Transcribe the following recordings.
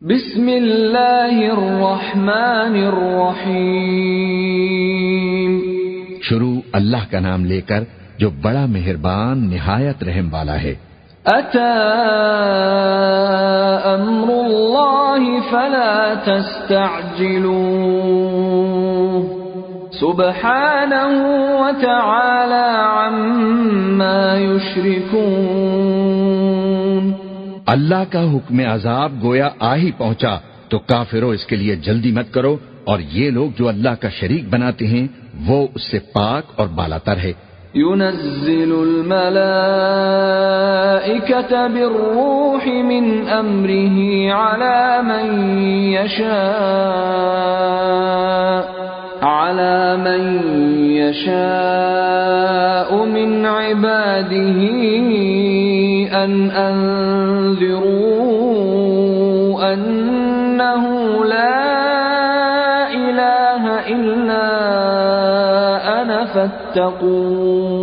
بسم اللہ الرحمن الرحیم۔ شروع اللہ کا نام لے کر جو بڑا مہربان نہایت رحم والا ہے۔ اتا امر اللہ فلا تستعجلوه سبحانه وتعالى عما يشركون اللہ کا حکم عذاب گویا آ ہی پہنچا، تو کافرو اس کے لیے جلدی مت کرو، اور یہ لوگ جو اللہ کا شریک بناتے ہیں، وہ اس سے پاک اور بالا تر ہے۔ ينزل الملائكة بالروح من أمره على من يشاء على من يشاء من عباده أن أنذروا أنه لا إله إلا أنا فاتقون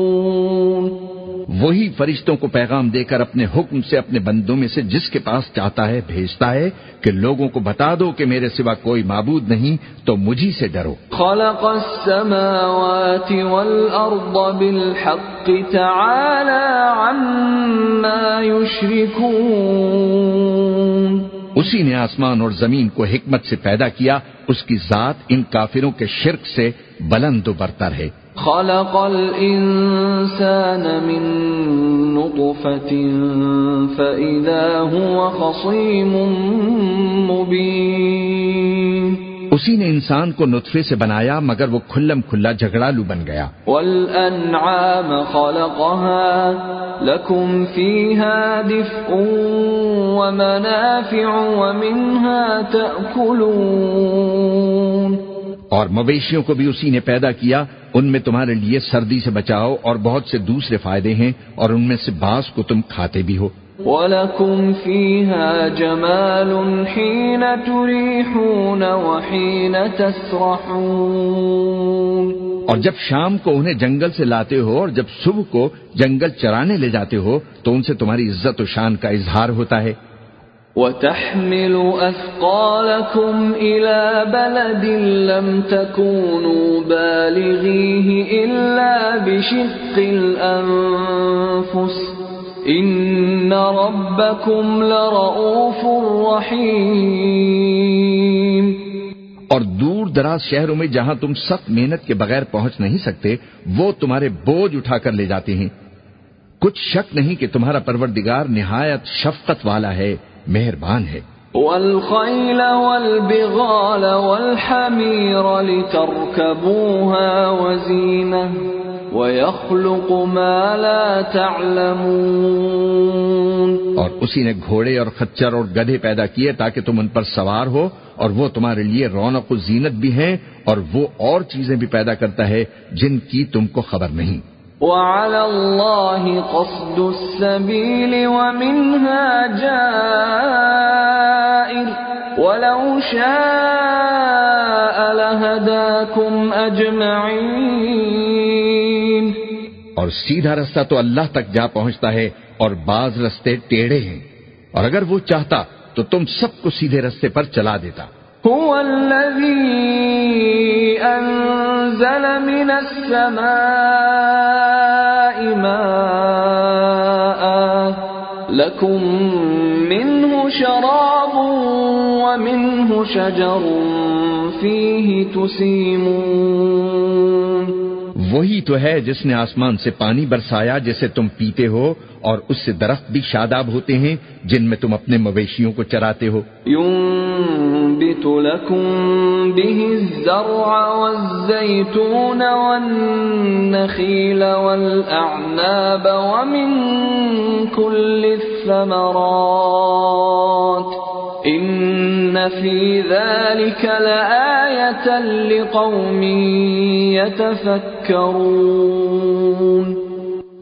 وہی فرشتوں کو پیغام دے کر اپنے حکم سے اپنے بندوں میں سے جس کے پاس چاہتا ہے بھیجتا ہے کہ لوگوں کو بتا دو کہ میرے سوا کوئی معبود نہیں تو مجھی سے ڈرو۔ خلق السماوات والأرض بالحق تعالى عما يشركون۔ اسی نے آسمان اور زمین کو حکمت سے پیدا کیا اس کی ذات ان کافروں کے شرک سے بلند و برتر ہے۔ خلق الإنسان من نطفة فإذا هو خصيم مبين. اسی نے انسان کو نطفے سے بنایا مگر وہ کھلم کھلا جھگڑالو بن گیا۔ والأنعام خلقها لكم فيها دفء ومنافع ومنها تأكلون. اور مویشیوں کو بھی اسی نے پیدا کیا ان میں تمہارے لیے سردی سے بچاؤ اور بہت سے دوسرے فائدے ہیں اور ان میں سے بعض کو تم کھاتے بھی ہو۔ وَلَكُمْ فِيهَا جَمَالٌ حِينَ تُرِيحُونَ وَحِينَ تَسْرَحُونَ۔ اور جب شام کو انہیں جنگل سے لاتے ہو اور جب صبح کو جنگل چرانے لے جاتے ہو تو ان سے تمہاری عزت و شان کا اظہار ہوتا ہے۔ وَتَحْمِلُ أَثْقَالَكُمْ إِلَى بَلَدٍ لَمْ تَكُونُوا بَالِغِيهِ إِلَّا بِشِقِّ الْأَنفُسِ. إِنَّ رَبَّكُمْ لَرَؤُوفٌ رَحِيمٌ. اور دور دراز شہروں میں جہاں تم سخت محنت کے بغیر پہنچ نہیں سکتے، وہ تمہارے بوجھ اٹھا کر لے جاتے ہیں۔ کچھ شک نہیں کہ تمہارا پروردگار نہایت شفقت والا ہے۔ مہربان ہے۔ والخيل والبغال والحمير لتركبوها وزينة ويخلق ما لا تعلمون۔ اور اسی نے گھوڑے اور خچر اور گدھے پیدا کیے تاکہ تم ان پر سوار ہو اور وہ تمہارے لیے رونق و زینت بھی ہیں اور وہ اور چیزیں بھی پیدا کرتا ہے جن کی تم کو خبر نہیں۔ وعلى الله قصد السبيل ومنها جائر. ولو شاء لهداكم أجمعين. اور سیدھا رستہ تو اللہ تک جا پہنچتا ہے اور بعض رستے ٹیڑھے ہیں۔ اور اگر وہ چاہتا تو تم سب کو سیدھے رستے پر چلا دیتا۔ هو الذي أنزل من السماء ماء لكم منه شراب ومنه شجر فيه تسيمون وہی تو ہے جس نے آسمان سے پانی برسایا جسے تم پیتے ہو اور اس سے درخت بھی شاداب ہوتے ہیں جن میں تم اپنے مویشیوں کو چراتے ہو۔ ينبت لكم به الزرع والزيتون والنخيل والأعناب ومن كل الثمرات إن في ذلك لآية لقوم يتفكرون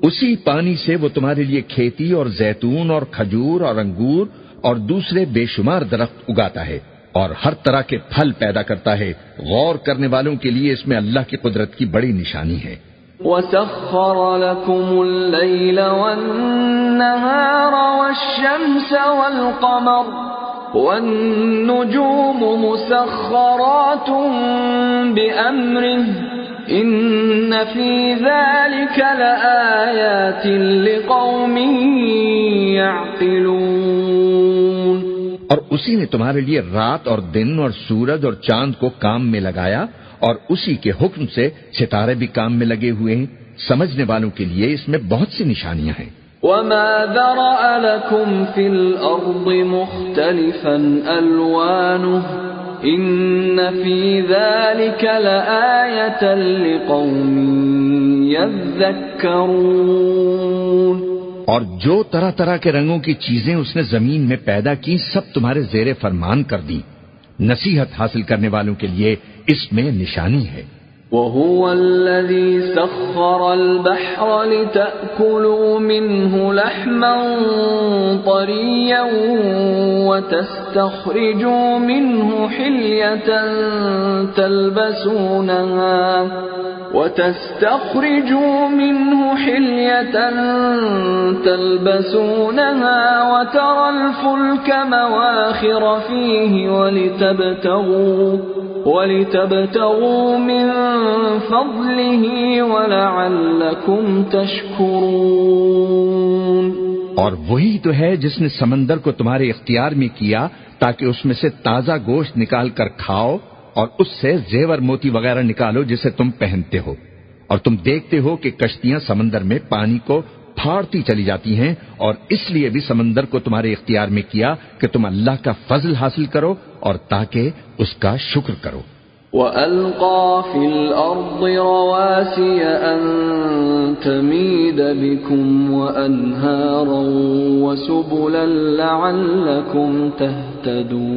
اسی پانی سے وہ تمہارے لیے کھیتی اور زیتون اور کھجور اور انگور اور دوسرے بے شمار درخت اگاتا ہے۔ اور ہر طرح کے پھل پیدا کرتا ہے۔ غور کرنے والوں کے لیے اس میں اللہ کی قدرت کی بڑی نشانی ہے۔ وسخر لكم الليل والنهار والشمس والقمر والنجوم مسخرات بأمره إن في ذلك لآيات لقوم يعقلون اور اسی نے تمہارے لیے رات اور دن اور سورج اور چاند کو کام میں لگایا اور اسی کے حکم سے ستارے بھی کام میں لگے ہوئے ہیں۔ سمجھنے والوں کے لیے اس میں بہت سی نشانیاں ہیں۔ وما ذرأ لكم في الأرض مختلفا ألوانه إن في ذلك لآية لقوم يذكرون اور جو طرح طرح کے رنگوں کی چیزیں اس نے زمین میں پیدا کی سب تمہارے زیر فرمان کر دی نصیحت حاصل کرنے والوں کے لیے اس میں نشانی ہے۔ وهو الذي سخر البحر لتأكلوا منه لحما طريا وتستخرجوا منه حلية تلبسونها وتستخرجوا منه حلية تلبسونها وترى الفلك مواخر فيه ولتبتغوا ولتبتغوا من فضله ولعلكم تشكرون. اور وہی تو ہے جس نے سمندر کو تمہارے اختیار میں کیا تاکہ اس میں سے تازہ گوشت نکال کر کھاؤ اور اس سے زیور موتی وغیرہ نکالو جسے تم پہنتے ہو اور تم دیکھتے ہو کہ کشتیاں سمندر میں پانی کو پھاڑتی چلی جاتی ہیں اور اس لیے بھی سمندر کو تمہارے اختیار میں کیا کہ تم اللہ کا فضل حاصل کرو اور تاکہ اس کا شکر کرو۔ وَأَلْقَى فِي الْأَرْضِ رَوَاسِيَ أَن تَمِيدَ بِكُمْ وَأَنْهَارًا وَسُبُلًا لَعَلَّكُمْ تَهْتَدُونَ۔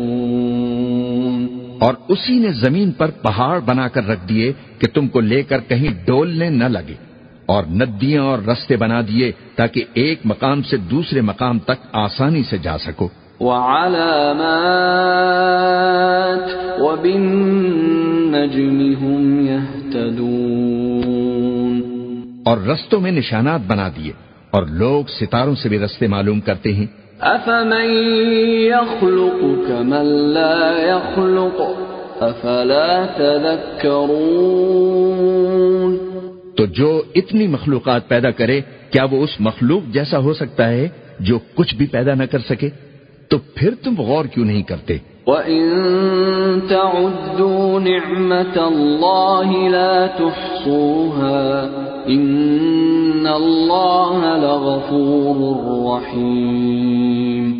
اور اسی نے زمین پر پہاڑ بنا کر رکھ دیے کہ تم کو لے کر کہیں ڈولنے نہ لگے۔ اور ندیاں اور رستے بنا دیے تاکہ ایک مقام سے دوسرے مقام تک آسانی سے جا سکو۔ وعلامات وبالنجم هم يهتدون۔ اور رستوں میں نشانات بنا دیے اور لوگ ستاروں سے بھی رستے معلوم کرتے ہیں۔ افمن يخلق كمن لا يخلق افلا تذكرون تو جو اتنی مخلوقات پیدا کرے کیا وہ اس مخلوق جیسا ہو سکتا ہے جو کچھ بھی پیدا نہ کر سکے؟ تو پھر تم غور کیوں نہیں کرتے؟ وَإِن تَعُدُّوا نِعْمَةَ اللَّهِ لَا تُحْصُوهَا إِنَّ اللَّهَ لَغَفُورٌ رَحِيمٌ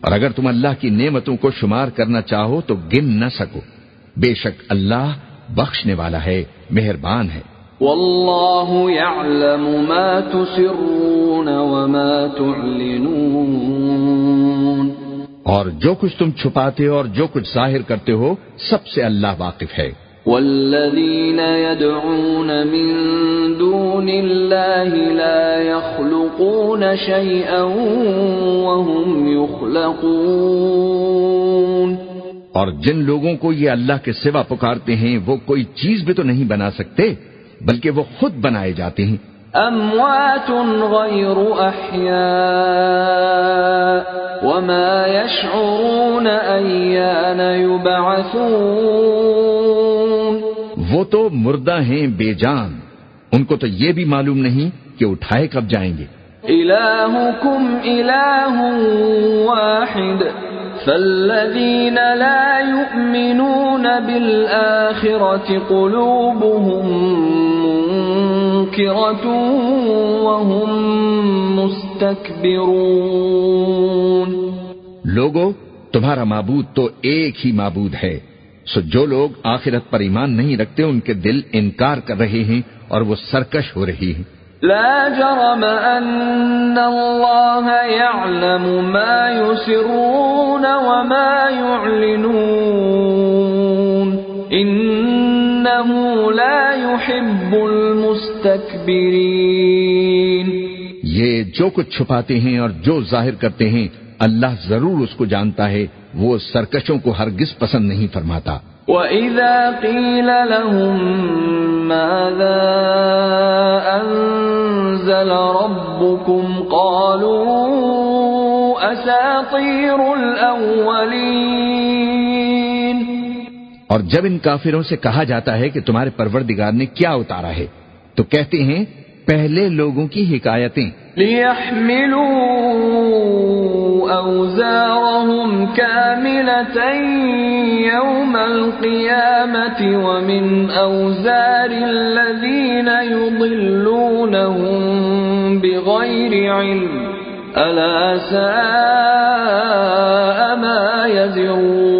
اور اگر تم اللہ کی نعمتوں کو شمار کرنا چاہو تو گن نہ سکو۔ بے شک اللہ بخشنے والا ہے مہربان ہے۔ والله يعلم ما تسرون وما تعلنون. اور جو کچھ تم چھپاتے ہو اور جو کچھ ظاہر کرتے ہو سب سے اللہ واقف ہے۔ والذين يدعون من دون الله لا يخلقون شيئا وهم يخلقون اور جن لوگوں کو یہ اللہ کے سوا پکارتے ہیں وہ کوئی چیز بھی تو نہیں بنا سکتے؟ بلکہ وہ خود بنائے جاتے ہیں۔ اموات غیر احیاء وما يشعرون ایان یبعثون۔ وہ تو مردہ ہیں بے جان۔ ان کو تو یہ بھی معلوم نہیں کہ اٹھائے کب جائیں گے۔ الہکم الہ واحد۔ فالذین لا يؤمنون بالآخرة قلوبهم وهم مستكبرون لوگو تمہارا معبود تو ایک ہی معبود ہے۔ سو جو لوگ آخرت پر ایمان نہیں رکھتے ان کے دل انکار کر رہے ہیں اور وہ سرکش ہو رہی ہیں۔ لا جرم ان اللہ يعلم ما يسرون وما يعلنون انه لا يحب المستكبرين یہ جو کچھ چھپاتے ہیں اور جو ظاہر کرتے ہیں اللہ ضرور اس کو جانتا ہے وہ سرکشوں کو ہرگز پسند نہیں فرماتا۔ وَإِذَا قِيلَ لَهُم مَاذَا أَنزَلَ رَبُّكُمْ قَالُوا أساطير الأولين اور جب ان کافروں سے کہا جاتا ہے کہ تمہارے پروردگار نے کیا اتارا ہے، تو کہتے ہیں، پہلے لوگوں کی حکایتیں۔ ليحملوا أوزارهم كاملة يوم القيامة ومن أوزار الذين يضلونهم بغير علم۔ ألا ساء ما يزرون اے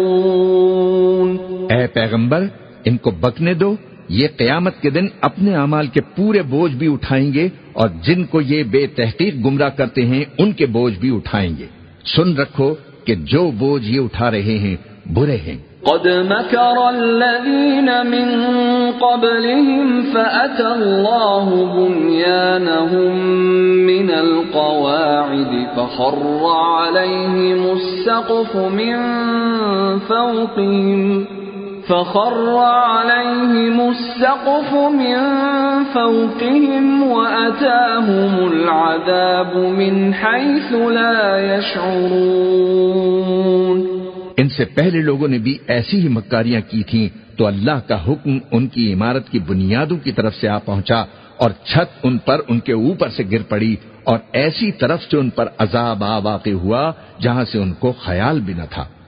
پیغمبر، ان کو بکنے دو، یہ قیامت کے دن اپنے اعمال کے پورے بوجھ بھی اٹھائیں گے اور جن کو یہ بے تحقیق گمراہ کرتے ہیں، ان کے بوجھ بھی اٹھائیں گے۔ سن رکھو کہ جو بوجھ یہ اٹھا رہے ہیں، برے ہیں۔ قد مكر الذين من قبلهم فأتى الله بنيانهم من القواعد فخر عليهم السقف من فوقهم فخر عليهم السقف من فوقهم وأتاهم العذاب من حيث لا يشعرون. ان سے پہلے لوگوں نے بھی ایسی ہی مکاریاں کی تھیں تو اللہ کا حکم ان کی عمارت کی بنیادوں کی طرف سے آ پہنچا اور چھت ان پر ان کے اوپر سے گر پڑی اور ایسی طرف سے ان پر عذاب آ واقع ہوا جہاں سے ان کو خیال بھی نہ تھا۔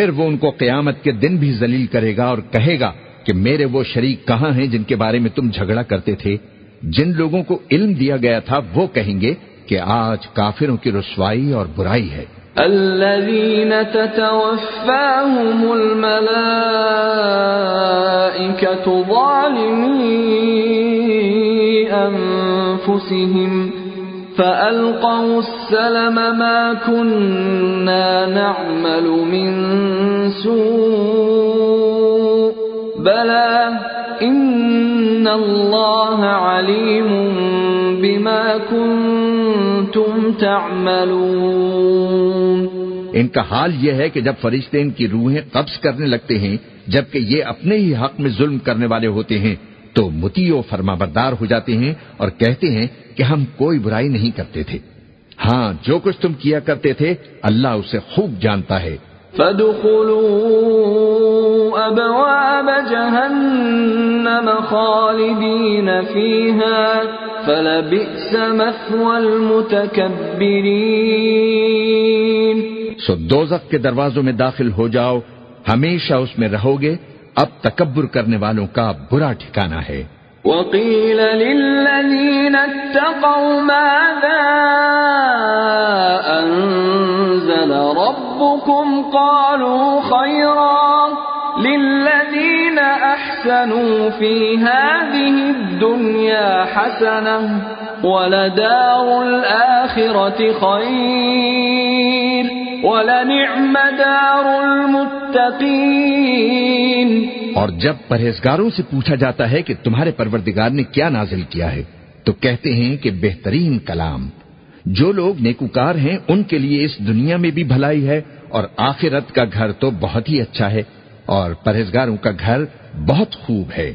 پھر وہ ان کو قیامت کے دن بھی ذلیل کرے گا اور کہے گا کہ میرے وہ شریک کہاں ہیں جن کے بارے میں تم جھگڑا کرتے تھے؟ جن لوگوں کو علم دیا گیا تھا، وہ کہیں گے کہ آج کافروں کی رسوائی اور برائی ہے۔ الذين تتوفاهم الملائكة ظالمي أنفسهم فألقوا السلم ما كنا نعمل من سوء بلى إن الله عليم بما كنتم تعملون ان کا حال یہ ہے کہ جب فرشتے ان کی روحیں قبض کرنے لگتے ہیں، جبکہ یہ اپنے ہی حق میں ظلم کرنے والے ہوتے ہیں تو متی و فرما بردار ہو جاتے ہیں اور کہتے ہیں کہ ہم کوئی برائی نہیں کرتے تھے۔ ہاں جو کچھ تم کیا کرتے تھے اللہ اسے خوب جانتا ہے۔ فادخلوا أبواب جهنم خالدين فيها فلبئس مثوى المتكبرين۔ سو دوزخ کے دروازوں میں داخل ہو جاؤ ہمیشہ اس میں رہو گے۔ اب تکبر کرنے والوں کا برا ٹھکانہ ہے۔ وقيل للذين اتقوا ماذا أنزل ربكم قالوا خيرا للذين أحسنوا في هذه الدنيا حسنة ولدار الآخرة خير اور جب پرہیزگاروں سے پوچھا جاتا ہے کہ تمہارے پروردگار نے کیا نازل کیا ہے، تو کہتے ہیں کہ بہترین کلام۔ جو لوگ نیکوکار ہیں، ان کے لیے اس دنیا میں بھی بھلائی ہے اور آخرت کا گھر تو بہت ہی اچھا ہے اور پرہیزگاروں کا گھر بہت خوب ہے۔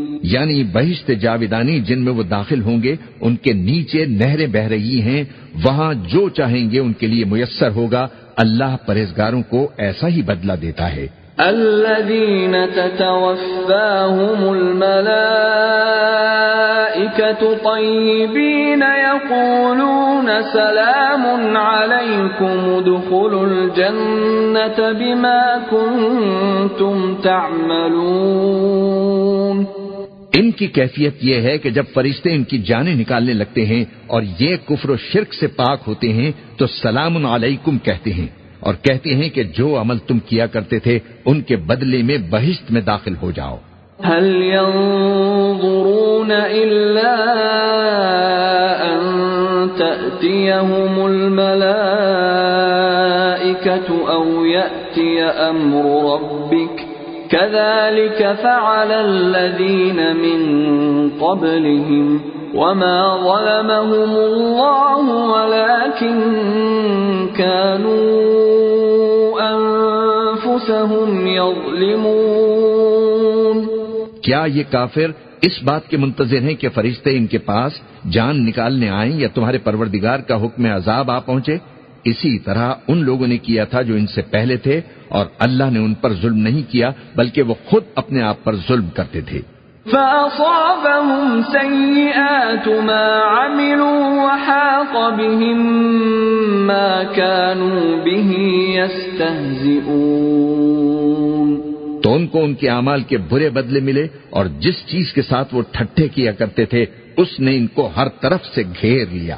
یعنی بہشت جاویدانی جن میں وہ داخل ہوں گے، ان کے نیچے نہریں بہ رہی ہیں، وہاں جو چاہیں گے ان کے لیے میسر ہوگا۔ اللہ پرہیزگاروں کو ایسا ہی بدلہ دیتا ہے۔ الذين تتوفاهم الملائكة طيبين يقولون سلام عليكم ادخلوا الجنة بما كنتم تعملون۔ ان کی کیفیت یہ ہے کہ جب فرشتے ان کی جانیں نکالنے لگتے ہیں اور یہ کفر و شرک سے پاک ہوتے ہیں، تو سلام علیکم کہتے ہیں اور کہتے ہیں کہ جو عمل تم کیا کرتے تھے، ان کے بدلے میں بہشت میں داخل ہو جاؤ۔ هل ينظرون إلا أن تأتيهم الملائكة أو يأتي أمر ربك كذلك فعل الذين من قبلهم وما ظلمهم الله ولكن كانوا أنفسهم يظلمون. کیا یہ کافر اس بات کے منتظر ہیں کہ فرشتے ان کے پاس جان نکالنے آئیں یا تمہارے پروردگار کا حکم عذاب آ پہنچے؟ اسی طرح ان لوگوں نے کیا تھا جو ان سے پہلے تھے اور اللہ نے ان پر ظلم نہیں کیا بلکہ وہ خود اپنے آپ پر ظلم کرتے تھے۔ فأصابهم سيئات ما عملوا وحاق بهم ما كانوا به يستهزئون۔ تو ان کو ان کے اعمال کے برے بدلے ملے اور جس چیز کے ساتھ وہ ٹھٹھے کیا کرتے تھے اس نے ان کو ہر طرف سے گھیر لیا۔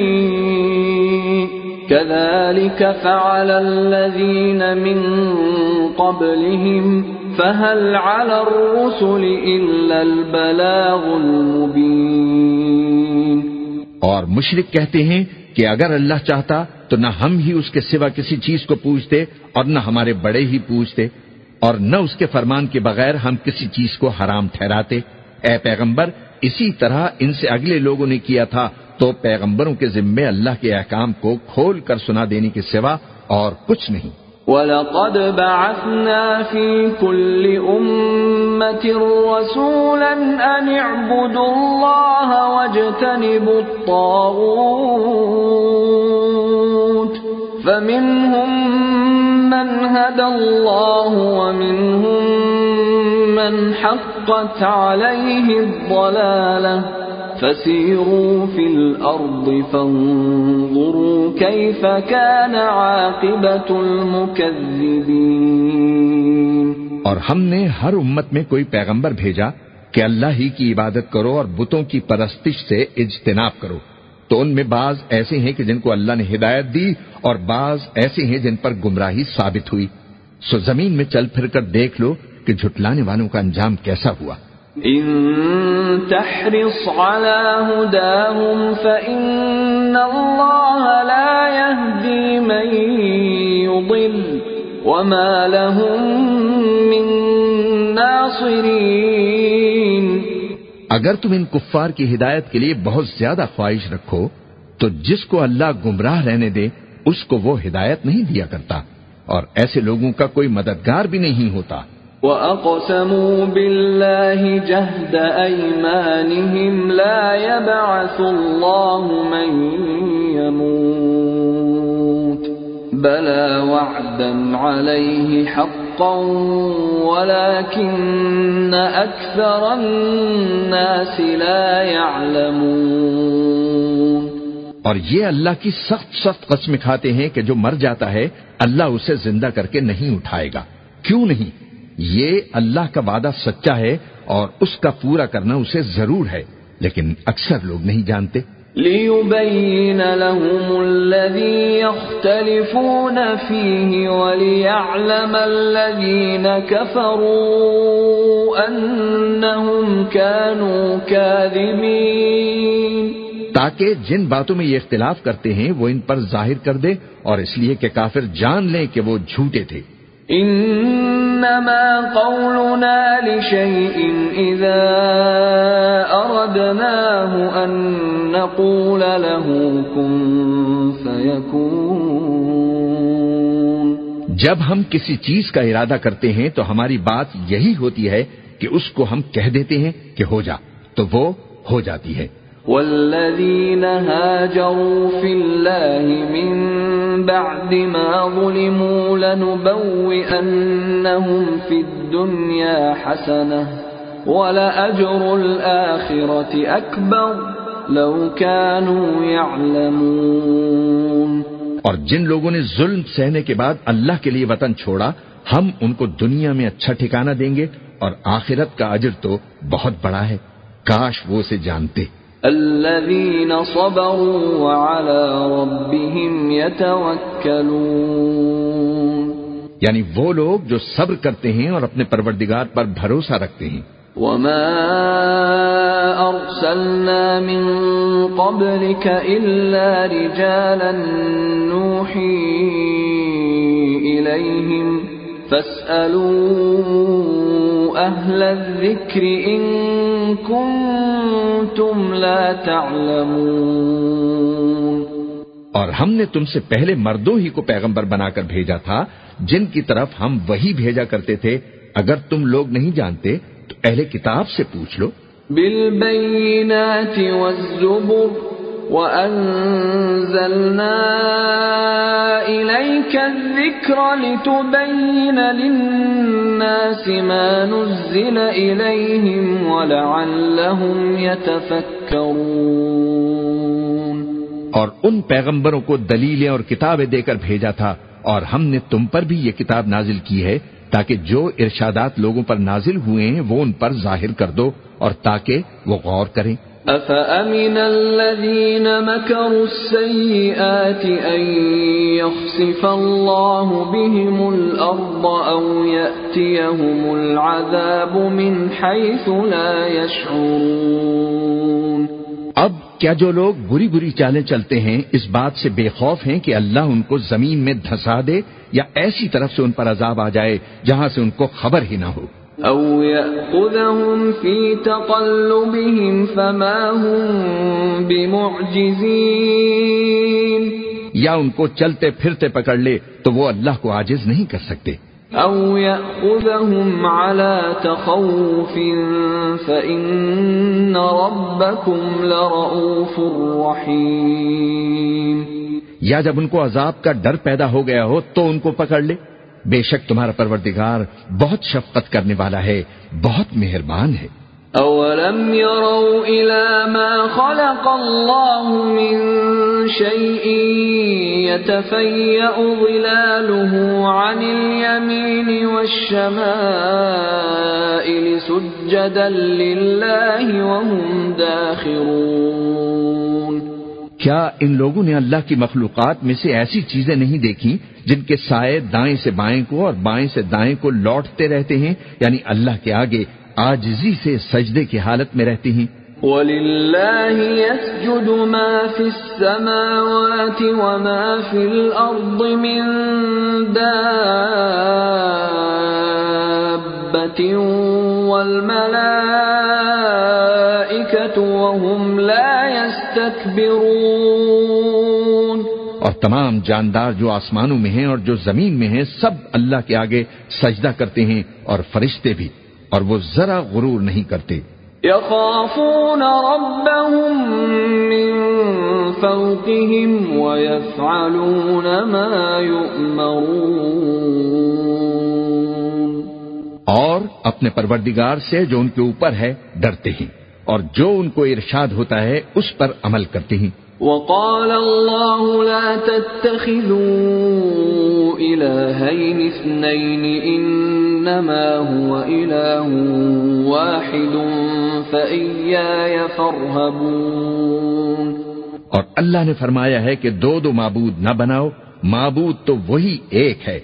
كذلك فعل الذين من قبلهم، فهل على الرسل إلا البلاغ المبين؟ اور مشرق کہتے ہیں کہ اگر اللہ چاہتا تو نہ ہم ہی اس کے سوا کسی چیز کو پوچھتے اور نہ ہمارے بڑے ہی پوچھتے، اور نہ اس کے فرمان کے بغیر ہم کسی چیز کو حرام ٹھہراتے۔ اے پیغمبر، اسی طرح ان سے اگلے لوگوں نے کیا تھا تو پیغمبروں کے ذمے اللہ کے احکام کو کھول کر سنا دینے کے سوا اور کچھ نہیں۔ وَلَقَدْ بَعَثْنَا فِي كُلِّ أُمَّةٍ رَسُولًا أَنِ اعْبُدُوا اللَّهَ وَاجْتَنِبُوا الطَّاغُوتَ فَمِنْهُمْ مَنْ هَدَى اللَّهُ وَمِنْهُمْ مَنْ حَقَّتْ عَلَيْهِ الضَّلَالَةُ فسيروا في الأرض فانظروا كيف كان عاقبة المكذبين. اور ہم نے ہر امت میں کوئی پیغمبر بھیجا کہ اللہ ہی کی عبادت کرو اور بتوں کی پرستش سے اجتناب کرو۔ تو ان میں بعض ایسے ہیں کہ جن کو اللہ نے ہدایت دی اور بعض ایسے ہیں جن پر گمراہی ثابت ہوئی۔ سو زمین میں چل پھر کر دیکھ لو کہ جھٹلانے والوں کا انجام کیسا ہوا۔ إن تحرص على هداهم فإن الله لا يهدي من يضل وما لهم من ناصرين اگر تم ان کفار کی ہدایت کے لیے بہت زیادہ خواہش رکھو، تو جس کو اللہ گمراہ رہنے دے، اس کو وہ ہدایت نہیں دیا کرتا، اور ایسے لوگوں کا کوئی مددگار بھی نہیں ہوتا۔ وَأَقْسَمُوا بِاللَّهِ جَهْدَ أَيْمَانِهِمْ لَا يَبْعَثُ اللَّهُ مَن يَمُوتُ بَلَى وَعْدًا عَلَيْهِ حَقًّا وَلَكِنَّ أَكْثَرَ النَّاسِ لَا يَعْلَمُونَ اور یہ اللہ کی سخت سخت قسم کھاتے ہیں کہ جو مر جاتا ہے اللہ اسے زندہ کر کے نہیں اٹھائے گا۔ کیوں نہیں؟ یہ اللہ کا وعدہ سچا ہے اور اس کا پورا کرنا اسے ضرور ہے لیکن اکثر لوگ نہیں جانتے۔ لِيُبَيِّنَ لَهُمُ الَّذِي يَخْتَلِفُونَ فِيهِ وَلِيَعْلَمَ الَّذِينَ كَفَرُوا أَنَّهُمْ كَانُوا كَاذِبِينَ۔ تاکہ جن باتوں میں یہ اختلاف کرتے ہیں وہ ان پر ظاہر کر دے اور اس لیے کہ کافر جان لیں کہ وہ جھوٹے تھے۔ انما قولنا لشيء اذا اردناه ان نقول له كن فيكون. جب ہم کسی چیز کا ارادہ کرتے ہیں تو ہماری بات یہی ہوتی ہے کہ اس کو ہم کہہ دیتے ہیں کہ ہو جا، تو وہ ہو جاتی ہے۔ والذين هاجروا في الله من بعد ما ظلموا لنبوئنهم في الدنيا حسنة ولأجر الآخرة أكبر لو كانوا يعلمون اور جن لوگوں نے ظلم سہنے کے بعد اللہ کے لیے وطن چھوڑا، ہم ان کو دنیا میں اچھا ٹھکانہ دیں گے اور آخرت کا اجر تو بہت بڑا ہے۔ کاش وہ اسے جانتے۔ الذين صبروا وعلى ربهم يتوكلون. یعنی وہ لوگ جو صبر کرتے ہیں اور اپنے پروردگار پر بھروسہ رکھتے ہیں. وما ارسلنا من قبلك الا رجالا نوحي اليهم فاسالوا اهل الذكر ان كنتم لا تعلمون۔ اور ہم نے تم سے پہلے مردوں ہی کو پیغمبر بنا کر بھیجا تھا جن کی طرف ہم وہی بھیجا کرتے تھے۔ اگر تم لوگ نہیں جانتے تو اہل کتاب سے پوچھ لو۔ بالبينات والزبر۔ وأنزلنا إليك الذكر لتبين للناس ما نزل إليهم ولعلهم يتفكرون اور ان پیغمبروں کو دلیلیں اور کتابیں دے کر بھیجا تھا اور ہم نے تم پر بھی یہ کتاب نازل کی ہے تاکہ جو ارشادات لوگوں پر نازل ہوئے ہیں وہ ان پر ظاہر کر دو اور تاکہ وہ غور کریں۔ أفأمن الذين مكروا السيئات أن يخسف الله بهم الأرض أو يأتيهم العذاب من حيث لا يشعرون اب کیا جو لوگ بری بری چالیں چلتے ہیں، اس بات سے بے خوف ہیں کہ اللہ ان کو زمین میں دھسا دے یا ایسی طرف سے ان پر عذاب آ جائے جہاں سے ان کو خبر ہی نہ ہو۔ او يأخذهم في تقلبهم فما هم بمعجزين. یا ان کو چلتے پھرتے پکڑ لے تو وہ اللہ کو عاجز نہیں کر سکتے۔ او يأخذهم على تخوف فإن ربكم لرؤوف رحيم. یا جب ان کو عذاب کا ڈر پیدا ہو گیا ہو تو ان کو پکڑ لے۔ بے شک تمہارا پروردگار بہت شفقت کرنے والا ہے، بہت مہربان ہے۔ اولم يروا الى ما خلق الله من شيء يتفيأ ظلاله عن اليمين والشمائل سجدا لله وهم داخرون کیا ان لوگوں نے اللہ کی مخلوقات میں سے ایسی چیزیں نہیں دیکھی جن کے سائے دائیں سے بائیں کو اور بائیں سے دائیں کو لوٹتے رہتے ہیں؟ یعنی اللہ کے آگے آجزی سے سجدے کی حالت میں رہتی ہیں۔ وَلِلَّهِ يَسْجُدُ مَا فِي السَّمَاوَاتِ وَمَا فِي الْأَرْضِ مِن دَابَّةٍ وَالْمَلَائِكَةُ وَهُمْ لَا يَسْتَكْبِرُونَ اور تمام جاندار جو آسمانوں میں ہیں اور جو زمین میں ہیں سب اللہ کے آگے سجدہ کرتے ہیں اور فرشتے بھی اور وہ ذرا غرور نہیں کرتے۔ يخافون ربهم من فوقهم ويفعلون ما يؤمرون اور اپنے پروردگار سے جو ان کے اوپر ہے ڈرتے ہیں۔ اور جو ان کو ارشاد ہوتا ہے اس پر عمل کرتے ہیں۔ وقال الله لا تتخذوا إلهين اثنين إنما هو إله واحد فإياي فارهبون۔ اور اللہ نے فرمایا ہے کہ دو دو معبود نہ بناؤ معبود تو وہی ایک ہے۔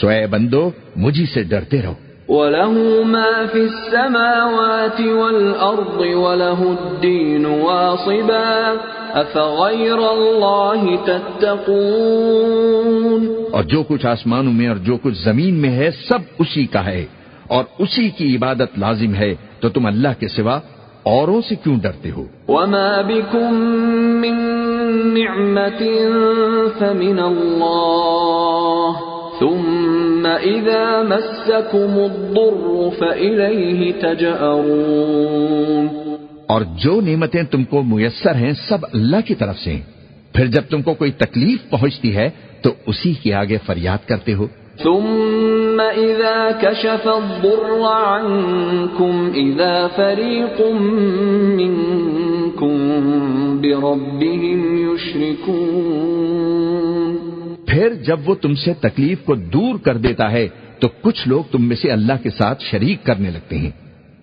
سوئے بندو مجھی سے ڈرتے رہو۔ وَلَهُ مَا فِي السَّمَاوَاتِ وَالْأَرْضِ وَلَهُ الدِّينُ وَاصِبًا أَفَغَيْرَ اللَّهِ تَتَّقُونَ اور جو کچھ آسمانوں میں اور جو کچھ زمین میں ہے سب اسی کا ہے۔ اور اسی کی عبادت لازم ہے۔ تو تم اللہ کے سوا اوروں سے کیوں ڈرتے ہو؟ وَمَا بِكُم مِّن نِّعْمَةٍ فَمِنَ اللَّهِ ثُمَّ إِذَا مَسَّكُمُ الضُّرُّ فَإِلَيْهِ تَجْأَرُونَ اور جو نعمتیں تم کو میسر ہیں سب اللہ کی طرف سے پھر جب تم کو کوئی تکلیف پہنچتی ہے تو اسی کے آگے فریاد کرتے ہو۔ ثم اذا كشف الضر عنكم اذا فريق منكم بربهم يشركون پھر جب وہ تم سے تکلیف کو دور کر دیتا ہے تو کچھ لوگ تم میں سے اللہ کے ساتھ شریک کرنے لگتے ہیں۔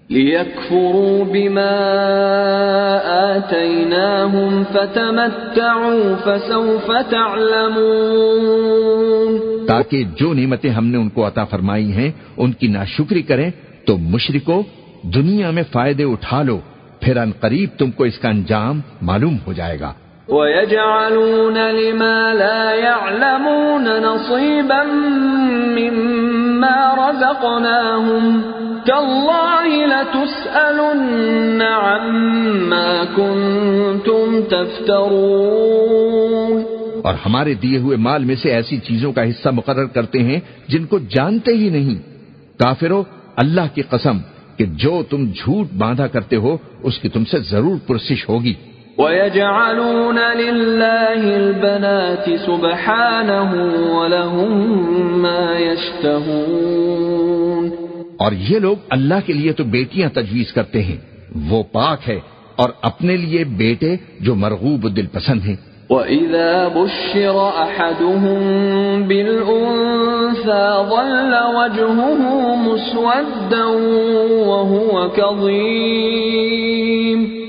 ليكفروا بما آتيناهم فتمتعوا فسوف تعلمون۔ تاکہ جو نعمتیں ہم نے ان کو عطا فرمائی ہیں ان کی ناشکری کریں تو مشرکو دنیا میں فائدے اٹھا لو پھر ان قریب تم کو اس کا انجام معلوم ہو جائے گا۔ وَيَجْعَلُونَ لِمَا لَا يَعْلَمُونَ نَصِيبًا مِّمَّا رَزَقْنَاهُمْ تالله لتسألن عما كنتم تفترون اور ہمارے دیے ہوئے مال میں سے ایسی چیزوں کا حصہ مقرر کرتے ہیں جن کو جانتے ہی نہیں۔ کافرو، اللہ کی قسم کہ جو تم جھوٹ باندھا کرتے ہو، اس کی تم سے ضرور پرسش ہوگی۔ وَيَجْعَلُونَ لِلَّهِ الْبَنَاتِ سُبْحَانَهُ وَلَهُم مَّا يَشْتَهُونَ اور یہ لوگ اللہ کے لیے تو بیٹیاں تجویز کرتے ہیں۔ وہ پاک ہے اور اپنے لیے بیٹے جو مرغوب دل پسند ہیں۔ وَإِذَا بُشِّرَ أَحَدُهُم بِالْأُنثَى ظَلَّ وَجْهُهُ مُسْوَدًّا وَهُوَ كَظِيمٌ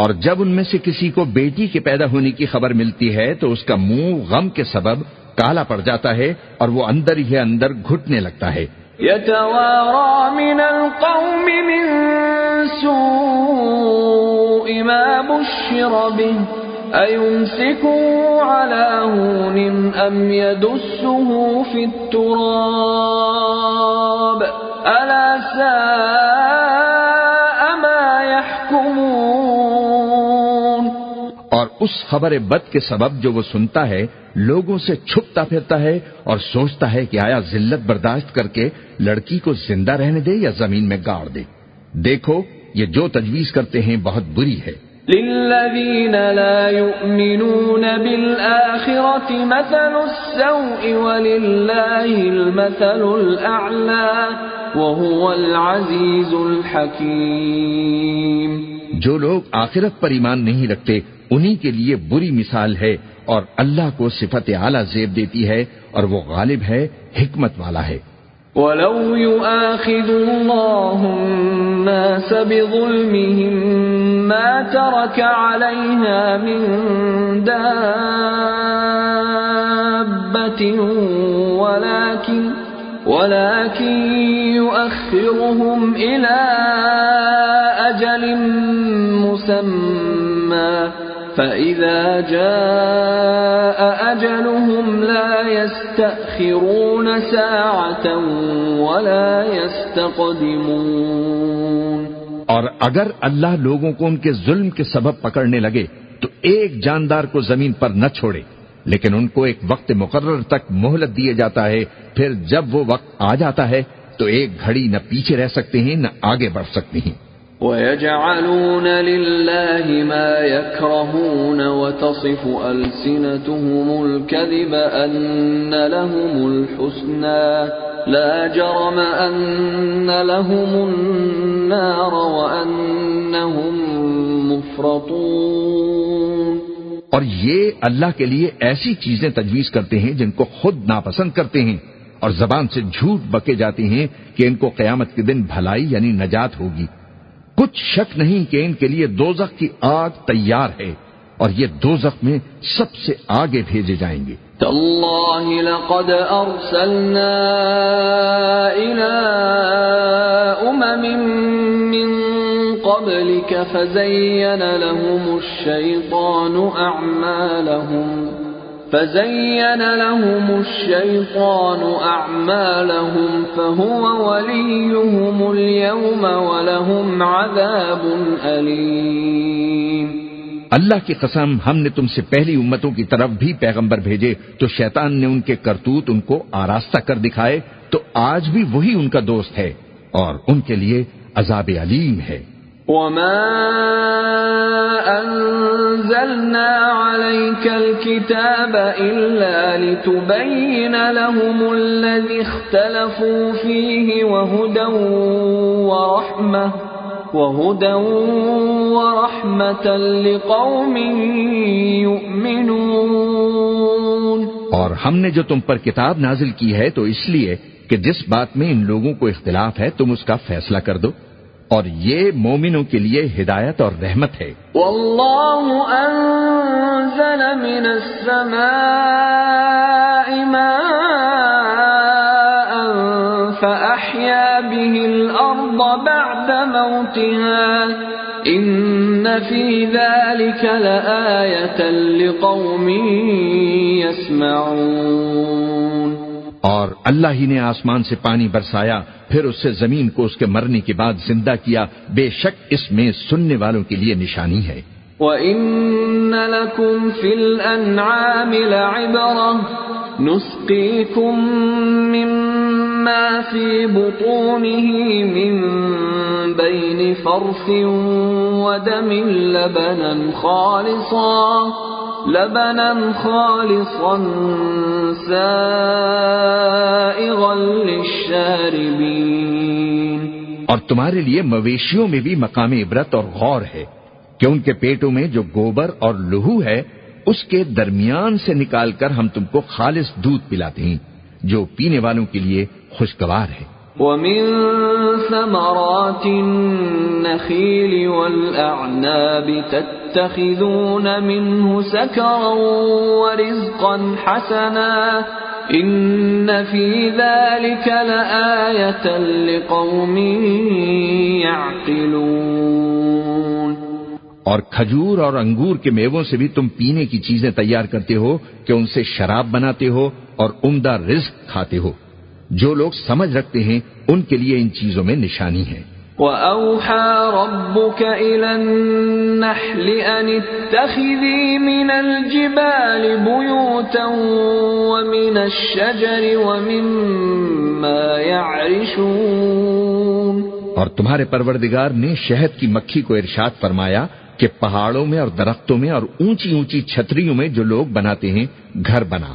اور جب ان میں سے کسی کو بیٹی کے پیدا ہونے کی خبر ملتی ہے تو اس کا منہ غم کے سبب کالا پڑ جاتا ہے اور وہ اندر ہی اندر گھٹنے لگتا ہے۔ يتوارى من القوم من سوء ما بشر به أيمسكه على هون أم يدسه في التراب ألا ساء اس خبر بد کے سبب جو وہ سنتا ہے لوگوں سے چھپتا پھرتا ہے اور سوچتا ہے کہ آیا ذلت برداشت کر کے لڑکی کو زندہ رہنے دے یا زمین میں گاڑ دے۔ دیکھو یہ جو تجویز کرتے ہیں بہت بری ہے۔ للذین لا يؤمنون بالآخرة مثل السوء وللہ المثل الأعلى وهو العزیز الحکیم۔ جو لوگ آخرت پر ایمان نہیں رکھتے انہی کے لیے بری مثال ہے اور اللہ کو صفت اعلیٰ زیب دیتی ہے اور وہ غالب ہے، حکمت والا ہے۔ وَلَوْ يُؤَاخِذُ اللَّهُ النَّاسَ بِظُلْمِهِمْ مَا تَرَكَ عَلَيْهَا مِن دَابَّةٍ وَلَكِنْ وَلَكِنْ يُؤَخِّرُهُمْ إِلَى أَجَلٍ مُسَمَّى فَإِذَا جَاءَ أَجَلُهُمْ لَا يَسْتَأْخِرُونَ سَاعَةً وَلَا يَسْتَقْدِمُونَ اور اگر اللہ لوگوں کو ان کے ظلم کے سبب پکڑنے لگے، تو ایک جاندار کو زمین پر نہ چھوڑے۔ لیکن ان کو ایک وقت مقرر تک مہلت دیے جاتا ہے، پھر جب وہ وقت آ جاتا ہے، تو ایک گھڑی نہ پیچھے رہ سکتے ہیں، نہ آگے بڑھ سکتے ہیں۔ وَيَجْعَلُونَ لِلَّهِ مَا يَكْرَهُونَ وَتَصِفُ أَلْسِنَتُهُمُ الْكَذِبَ أَنَّ لَهُمُ الْحُسْنَى لَا جَرَمَ أَنَّ لَهُمُ النَّارَ وَأَنَّهُمْ مُفْرَطُونَ اور یہ اللہ کے لیے ایسی چیزیں تجویز کرتے ہیں جن کو خود ناپسند کرتے ہیں اور زبان سے جھوٹ بکے جاتے ہیں کہ ان کو قیامت کے دن بھلائی یعنی نجات ہوگی۔ کچھ شک نہیں کہ ان کے لیے دوزخ کی آگ تیار ہے اور یہ دوزخ میں سب سے آگے بھیجے جائیں گے۔ تاللہ لقد ارسلنا الى امم من قبلك فزين لهم الشيطان اعمالهم فزين لهم الشيطان أعمالهم فهو وليهم اليوم ولهم عذاب أليم اللہ کی قسم، ہم نے تم سے پہلی امتوں کی طرف بھی پیغمبر بھیجے، تو شیطان نے ان کے کرتوت ان کو آراستہ کر دکھائے، تو آج بھی وہی ان کا دوست ہے اور ان کے لیے عذاب علیم ہے۔ وما أنزلنا عليك الكتاب إلا لتبين لهم الذي اختلفوا فيه وهدى ورحمة وهدى ورحمة لقوم يؤمنون اور ہم نے جو تم پر کتاب نازل کی ہے تو اس لیے کہ جس بات میں ان لوگوں کو اختلاف ہے تم اس کا فیصلہ کر دو۔ اور یہ مومنوں کے لیے ہدایت اور رحمت ہے۔ والله انزل من السماء ماء فأحيا به الأرض بعد موتها۔ ان في ذلك لآية لقوم يسمعون اور اللہ ہی نے آسمان سے پانی برسایا، پھر اس سے زمین کو اس کے مرنے کے بعد زندہ کیا۔ بے شک اس میں سننے والوں کے لیے نشانی ہے۔ وَإِنَّ لَكُمْ فِي الْأَنْعَامِ لَعِبْرَةً نُسْقِيكُم مِّمَّا فِي بُطُونِهِ مِن بَيْنِ فَرْثٍ وَدَمٍ لَبَنًا خَالِصًا لبنا خالصا سائغا للشاربين. اور تمہارے لیے مویشیوں میں بھی مقام عبرت اور غور ہے کہ ان کے پیٹوں میں جو گوبر اور لہو ہے، اس کے درمیان سے نکال کر ہم تم کو خالص دودھ پلاتے ہیں، جو پینے والوں کے لیے خوشگوار ہے۔ ومن ثمرات النخيل والأعناب تتخذون منه سكرا ورزقا حسنا إن في ذلك لآية لقوم يعقلون اور کھجور اور انگور کے میووں سے بھی تم پینے کی چیزیں تیار کرتے ہو کہ ان سے شراب بناتے ہو اور عمدہ رزق کھاتے ہو۔ جو لوگ سمجھ رکھتے ہیں ان کے لیے ان چیزوں میں نشانی ہے۔ وَأَوْحَى رَبُّكَ إِلَى النَّحْلِ أَنِ اتَّخِذِي مِنَ الْجِبَالِ بُيُوتًا وَمِنَ الشَّجَرِ وَمِمَّا يَعْرِشُونَ۔ اور تمہارے پروردگار نے شہد کی مکھی کو ارشاد فرمایا کہ پہاڑوں میں اور درختوں میں اور اونچی اونچی چھتریوں میں جو لوگ بناتے ہیں گھر بنا۔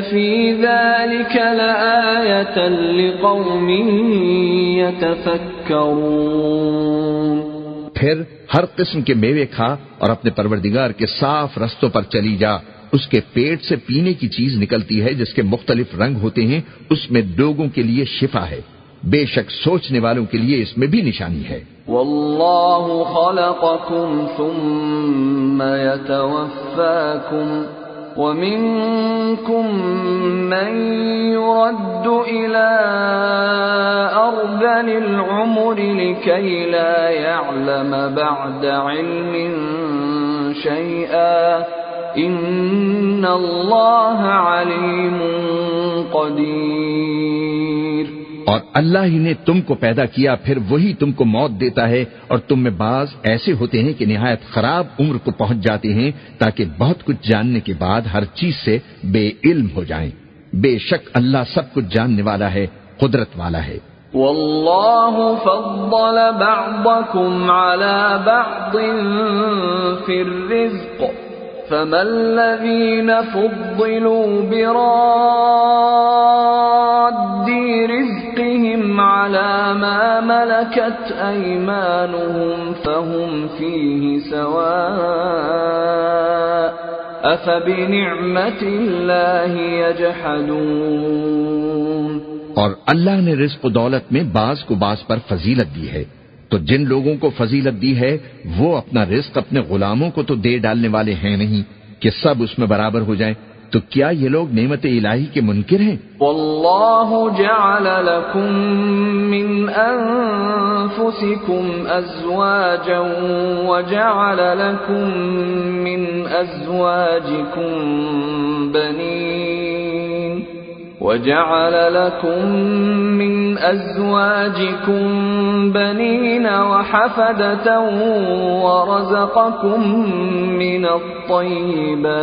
في ذلك لآية لقوم پھر ہر قسم کے میوے کھا اور اپنے پروردگار کے صاف رستوں پر چلی جا۔ اس کے پیٹ سے پینے کی چیز نکلتی ہے جس کے مختلف رنگ ہوتے ہیں اس میں لوگوں کے لیے شفا ہے۔ بے شک سوچنے والوں کے لیے اس میں بھی نشانی ہے۔ واللہ خلقکم ثم ومنكم من يرد إلى أرذل العمر لكي لا يعلم بعد علم شيئا إن الله عليم قدير اور اللہ ہی نے تم کو پیدا کیا، پھر وہی تم کو موت دیتا ہے اور تم میں بعض ایسے ہوتے ہیں کہ نہایت خراب عمر کو پہنچ جاتے ہیں تاکہ بہت کچھ جاننے کے بعد ہر چیز سے بے علم ہو جائیں۔ بے شک اللہ سب کچھ جاننے والا ہے، قدرت والا ہے۔ واللہ فضل بعضکم على بعض في الرزق۔ فما الذين فضلوا براد رزقهم على ما ملكت أيمانهم فهم فيه سواء أفبنعمة الله يجحدون اور اللہ نے رزق و دولت میں بعض کو بعض پر فضیلت دی ہے۔ تو جن لوگوں کو فضیلت دی ہے، وہ اپنا رزق اپنے غلاموں کو تو دے ڈالنے والے ہیں نہیں کہ سب اس میں برابر ہو جائیں۔ تو کیا یہ لوگ نعمت الہی کے منکر ہیں؟ واللہ جعل لکم من أنفسكم أزواجا وجعل لكم من أزواجكم بنين وجعل لكم من أزواجكم بنين وحفدة ورزقكم من الطيبات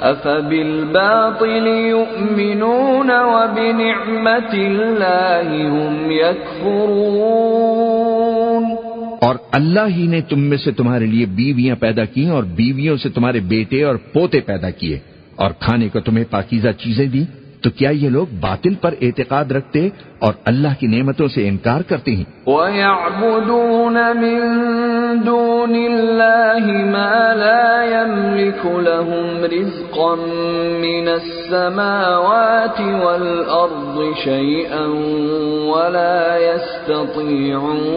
أفبالباطل يؤمنون وبنعمة الله هم يكفرون اور اللہ ہی نے تم میں سے تمہارے لیے بیویاں پیدا کی اور بیویوں سے تمہارے بیٹے اور پوتے پیدا کیے۔ اور کھانے کو تمہیں پاکیزہ چیزیں دی تو کیا یہ لوگ باطل پر اعتقاد رکھتے اور اللہ کی نعمتوں سے انکار کرتے ہیں؟ وَيَعْبُدُونَ مِن دُونِ اللَّهِ مَا لَا يَمْلِكُ لَهُمْ رِزْقًا مِنَ السَّمَاوَاتِ وَالْأَرْضِ شَيْئًا وَلَا يَسْتَطِيعُونَ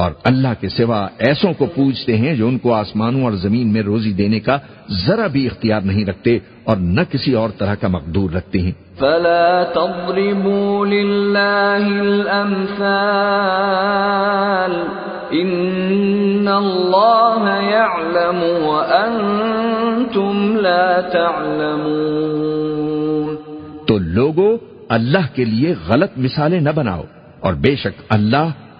اور اللہ کے سوا ایسوں کو پوچھتے ہیں جو ان کو آسمانوں اور زمین میں روزی دینے کا ذرا بھی اختیار نہیں رکھتے اور نہ کسی اور طرح کا مقدور رکھتے ہیں۔ فلا تضربوا لله الامثال ان الله يعلم وانتم لا تعلمون۔ تو لوگو اللہ کے لیے غلط مثالیں نہ بناؤ اور بے شک اللہ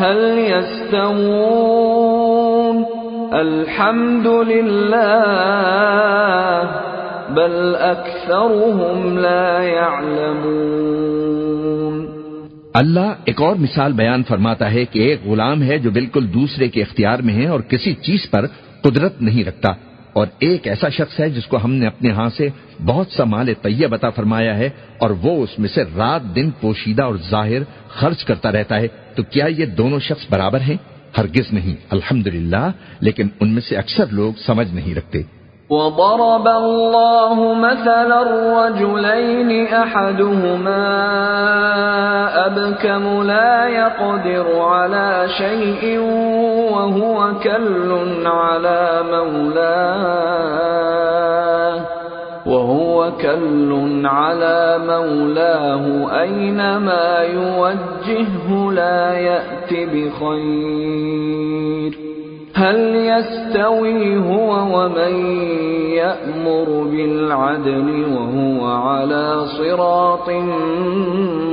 هل يستوون الحمد لله، بل اکثرهم لا يعلمون. اللہ ایک اور مثال بیان فرماتا ہے کہ ایک غلام ہے جو بالکل دوسرے کے اختیار میں ہے اور کسی چیز پر قدرت نہیں رکھتا۔ اور ایک ایسا شخص ہے جس کو ہم نے اپنے ہاں سے بہت سا مال طیب عطا فرمایا ہے اور وہ اس میں سے رات دن پوشیدہ اور ظاہر خرچ کرتا رہتا ہے۔ تو کیا یہ دونوں شخص برابر ہیں؟ ہرگز نہیں الحمد لیکن ان میں سے اکثر لوگ سمجھ نہیں رکھتے۔ وضرب الله مثل الرجلين أحدهما أبكم لا يقدر على شيء وهو كل على مولاه وهو كل على مولاه أينما يوجهه لا يأتي بخير هل يستوي هو ومن يأمر بالعدل وهو على صراط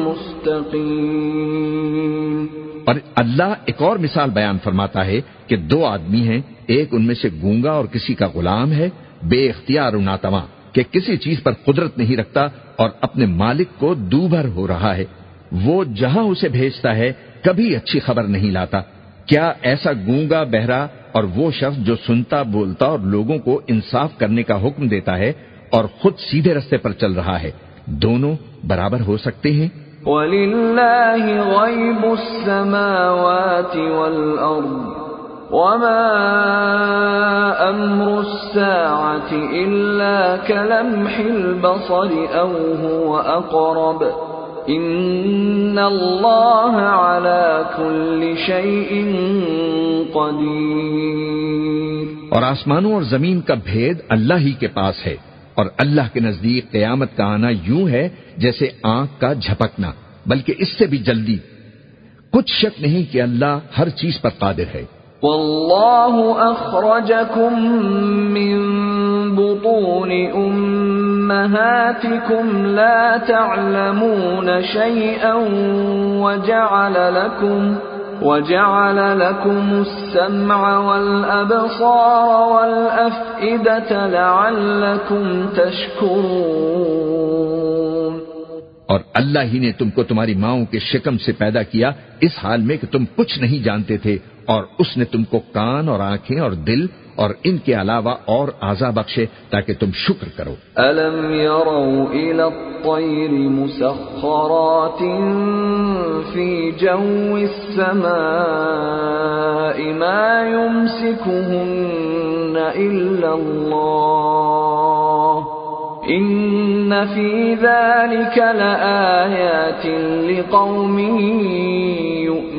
مستقيم؟ اور اللہ ایک اور مثال بیان فرماتا ہے کہ دو آدمی ہیں، ایک ان میں سے گونگا اور کسی کا غلام ہے، بے اختیار و ناتواں، کہ کسی چیز پر قدرت نہیں رکھتا اور اپنے مالک کو دوبھر ہو رہا ہے۔ وہ جہاں اسے بھیجتا ہے، کبھی اچھی خبر نہیں لاتا۔ کیا ایسا گونگا بہرا اور وہ شخص جو سنتا بولتا اور لوگوں کو انصاف کرنے کا حکم دیتا ہے اور خود سیدھے رستے پر چل رہا ہے، دونوں برابر ہو سکتے ہیں؟ وَلِلَّهِ غَيْبُ السَّمَاوَاتِ وَالْأَرْضِ وما امر الساعه الا كلمح البصر او هو اقرب ان الله على كل شيء قدير اور آسمانوں اور زمین کا بھید اللہ ہی کے پاس ہے اور اللہ کے نزدیک قیامت کا آنا یوں ہے جیسے آنکھ کا جھپکنا بلکہ اس سے بھی جلدی۔ کچھ شک نہیں کہ اللہ ہر چیز پر قادر ہے۔ والله أخرجكم من بطون أمهاتكم لا تعلمون شيئا وجعل لكم وجعل لكم السمع والأبصار والأفئدة لعلكم تشكرون. اور اللہ ہی نے تم کو تمہاری ماؤں کے شکم سے پیدا کیا اس حال میں کہ تم کچھ نہیں جانتے تھے اور اس نے تم کو کان اور آنکھیں اور دل اور ان کے علاوہ اور آزا بخشے تاکہ تم شکر کرو۔ ألم يروا إلى الطير مسخرات في جو السماء ما يمسكهن إلا الله إن في ذلك لآيات لقوم يؤمنون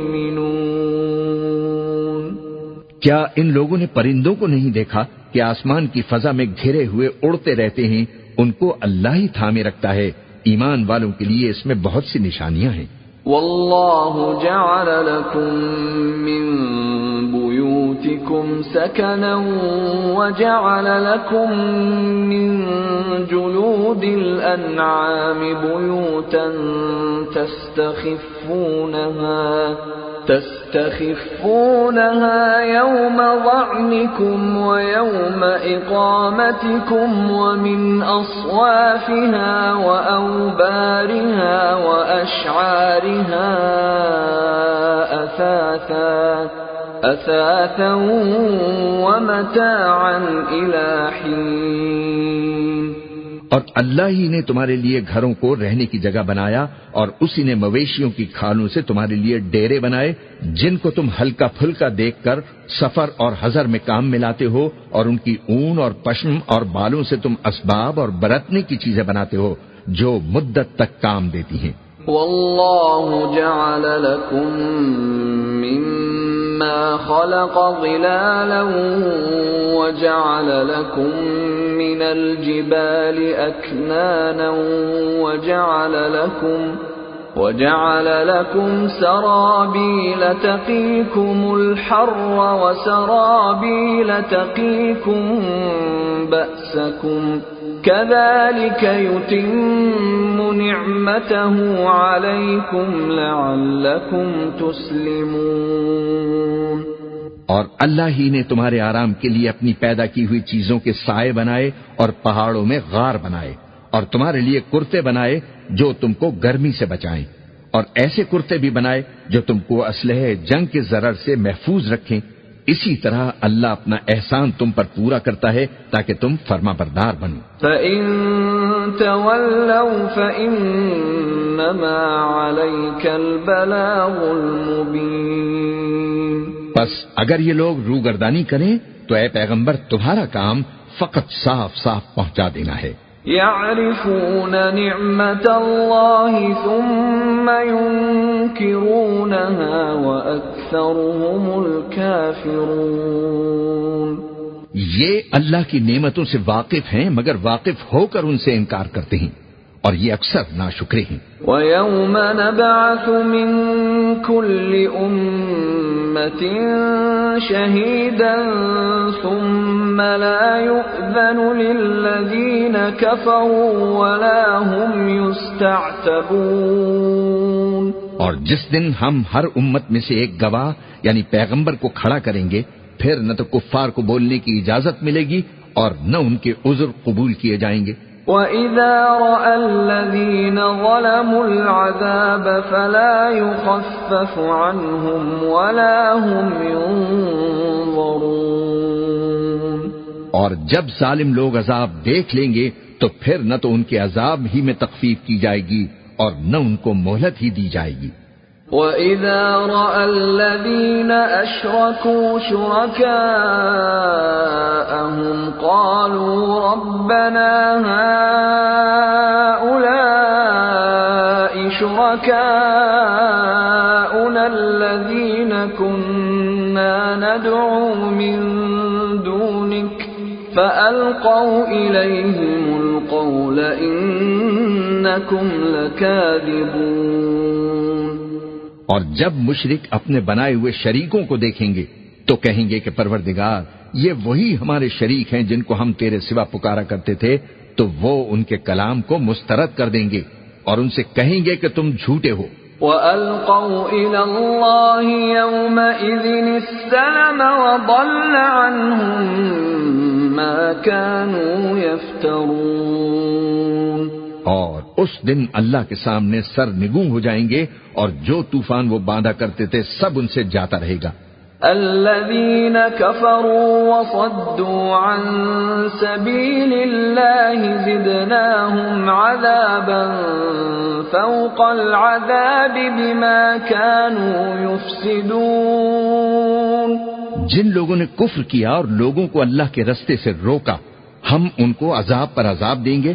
کیا ان لوگوں نے پرندوں کو نہیں دیکھا کہ آسمان کی فضا میں گھرے ہوئے اڑتے رہتے ہیں؟ ان کو اللہ ہی تھامے رکھتا ہے۔ ایمان والوں کے لیے اس میں بہت سی نشانیاں ہیں۔ والله جعل لكم من بيوتكم سكنا وجعل لكم من جلود الأنعام بيوتا تستخفونها تستخفونها يوم ظعنكم ويوم إقامتكم ومن أصوافها وأوبارها وأشعارها أثاثا أثاثا ومتاعا إلى حين. اور اللہ ہی نے تمہارے لیے گھروں کو رہنے کی جگہ بنایا اور اسی نے مویشیوں کی کھالوں سے تمہارے لیے ڈیرے بنائے جن کو تم ہلکا پھلکا دیکھ کر سفر اور ہزر میں کام ملاتے ہو اور ان کی اون اور پشم اور بالوں سے تم اسباب اور برتنے کی چیزیں بناتے ہو جو مدت تک کام دیتی ہیں۔ والله جعل لكم مما خلق ظلالا وجعل لكم من الجبال أكنانا وجعل لكم وجعل لكم سرابيل تقيكم الحر وسرابيل تقيكم بأسكم كذلك يتم نعمته عليكم لعلكم تسلمون اور اللہ ہی نے تمہارے آرام کے لیے اپنی پیدا کی ہوئی چیزوں کے سائے بنائے اور پہاڑوں میں غار بنائے اور تمہارے لیے کرتے بنائے جو تم کو گرمی سے بچائیں اور ایسے کرتے بھی بنائے جو تم کو اسلحے جنگ کے ضرر سے محفوظ رکھیں اسی طرح اللہ اپنا احسان تم پر پورا کرتا ہے تاکہ تم فرما بردار بنو۔ فإن تولوا فإنما عليك البلاغ المبين۔ بس اگر یہ لوگ روگردانی کریں تو اے پیغمبر تمہارا کام فقط صاف صاف پہنچا دینا ہے۔ يعرفون نعمت اللہ ثم ينكرونها وأكثرهم الكافرون. یہ اللہ کی نعمتوں سے واقف ہیں مگر واقف ہو کر ان سے انکار کرتے ہیں۔ اور یہ اکثر ناشکرے ہیں۔ ويوم نبعث من كل أمة شهيدا ثم لا يؤذن للذين كفروا ولا هم يستعتبون۔ اور جس دن ہم ہر امت میں سے ایک گواہ یعنی پیغمبر کو کھڑا کریں گے پھر نہ تو کفار کو بولنے کی اجازت ملے گی اور نہ ان کے عذر قبول کیے جائیں گے۔ وَإِذَا رَأَى الَّذِينَ ظَلَمُوا الْعَذَابَ فَلَا يُخَفَّفُ عَنْهُمْ وَلَا هُمْ يُنظَرُونَ اور جب ظالم لوگ عذاب دیکھ لیں گے، تو پھر نہ تو ان کے عذاب ہی میں تخفیف کی جائے گی اور نہ ان کو مہلت ہی دی جائے گی۔ وَإِذَا رَأَى الَّذِينَ أَشْرَكُوا شُرَكَاءَهُمْ قَالُوا رَبَّنَا هَؤُلَاءِ شُرَكَاؤُنَا الَّذِينَ كُنَّا نَدْعُو مِن دُونِكَ فَأَلْقَوْا إِلَيْهِمُ الْقَوْلَ إِنَّكُمْ لَكَاذِبُونَ اور جب مشرک اپنے بنائے ہوئے شریکوں کو دیکھیں گے تو کہیں گے کہ پروردگار، یہ وہی ہمارے شریک ہیں جن کو ہم تیرے سوا پکارا کرتے تھے، تو وہ ان کے کلام کو مسترد کر دیں گے اور ان سے کہیں گے کہ تم جھوٹے ہو۔ وَأَلْقَوْا إِلَى اللَّهِ يَوْمَئِذٍ السَّلَمَ وَضَلَّ عَنْهُمْ مَا كَانُوا يَفْتَرُونَ اور اس دن اللہ کے سامنے سر نگوں ہو جائیں گے اور جو طوفان وہ باندھا کرتے تھے سب ان سے جاتا رہے گا۔ الذين كفروا وصدوا عن سبيل الله زدناهم عذابا فوق العذاب بما كانوا يفسدون۔ جن لوگوں نے کفر کیا اور لوگوں کو اللہ کے رستے سے روکا ہم ان کو عذاب پر عذاب دیں گے۔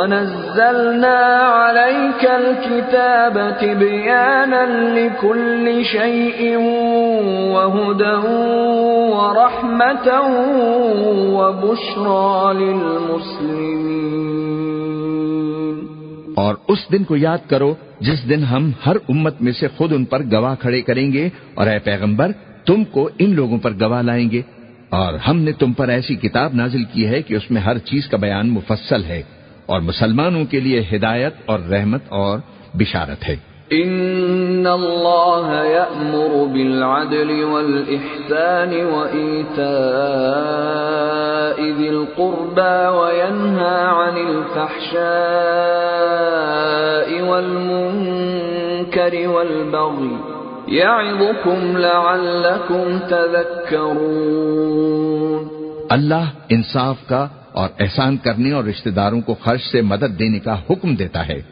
وَنَزَّلْنَا عَلَيْكَ الْكِتَابَ تِبْيَانًا لِكُلِّ شَيْءٍ وَهُدًى ورحمة وبشرى للمسلمين اور اس دن کو یاد کرو جس دن ہم ہر امت میں سے خود ان پر گواہ کھڑے کریں گے اور اے پیغمبر، تم کو ان لوگوں پر گواہ لائیں گے اور ہم نے تم پر ایسی کتاب نازل کی ہے کہ اس میں ہر چیز کا بیان مفصل ہے۔ اور مسلمانوں کے لیے ہدایت اور رحمت اور بشارت ہے۔ ان اللہ یأمر بالعدل والإحسان وإیتاء ذی القربى وینہا عن الفحشاء والمنکر والبغی یعظکم لعلکم تذکرون اللہ انصاف کا اور احسان کرنے اور رشتہ داروں کو خرچ سے مدد دینے کا حکم دیتا ہے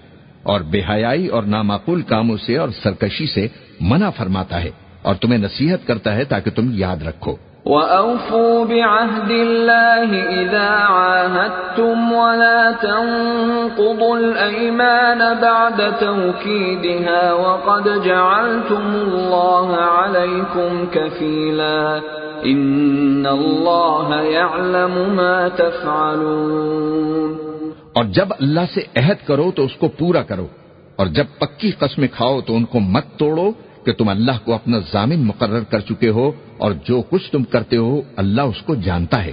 اور بے حیائی اور نامعقول کاموں سے اور سرکشی سے منع فرماتا ہے اور تمہیں نصیحت کرتا ہے تاکہ تم یاد رکھو۔ وَأَوْفُوا بِعَهْدِ اللَّهِ إِذَا عَاهَدتُّمْ وَلَا تَنقُضُوا الْأَيْمَانَ بَعْدَ تَوْكِيدِهَا وَقَدْ جَعَلْتُمُ اللَّهَ عَلَيْكُمْ كَفِيلًا ان اللہ يعلم ما تفعلون اور جب اللہ سے عہد کرو تو اس کو پورا کرو اور جب پکی قسمیں کھاؤ تو ان کو مت توڑو کہ تم اللہ کو اپنا ضامن مقرر کر چکے ہو اور جو کچھ تم کرتے ہو اللہ اس کو جانتا ہے۔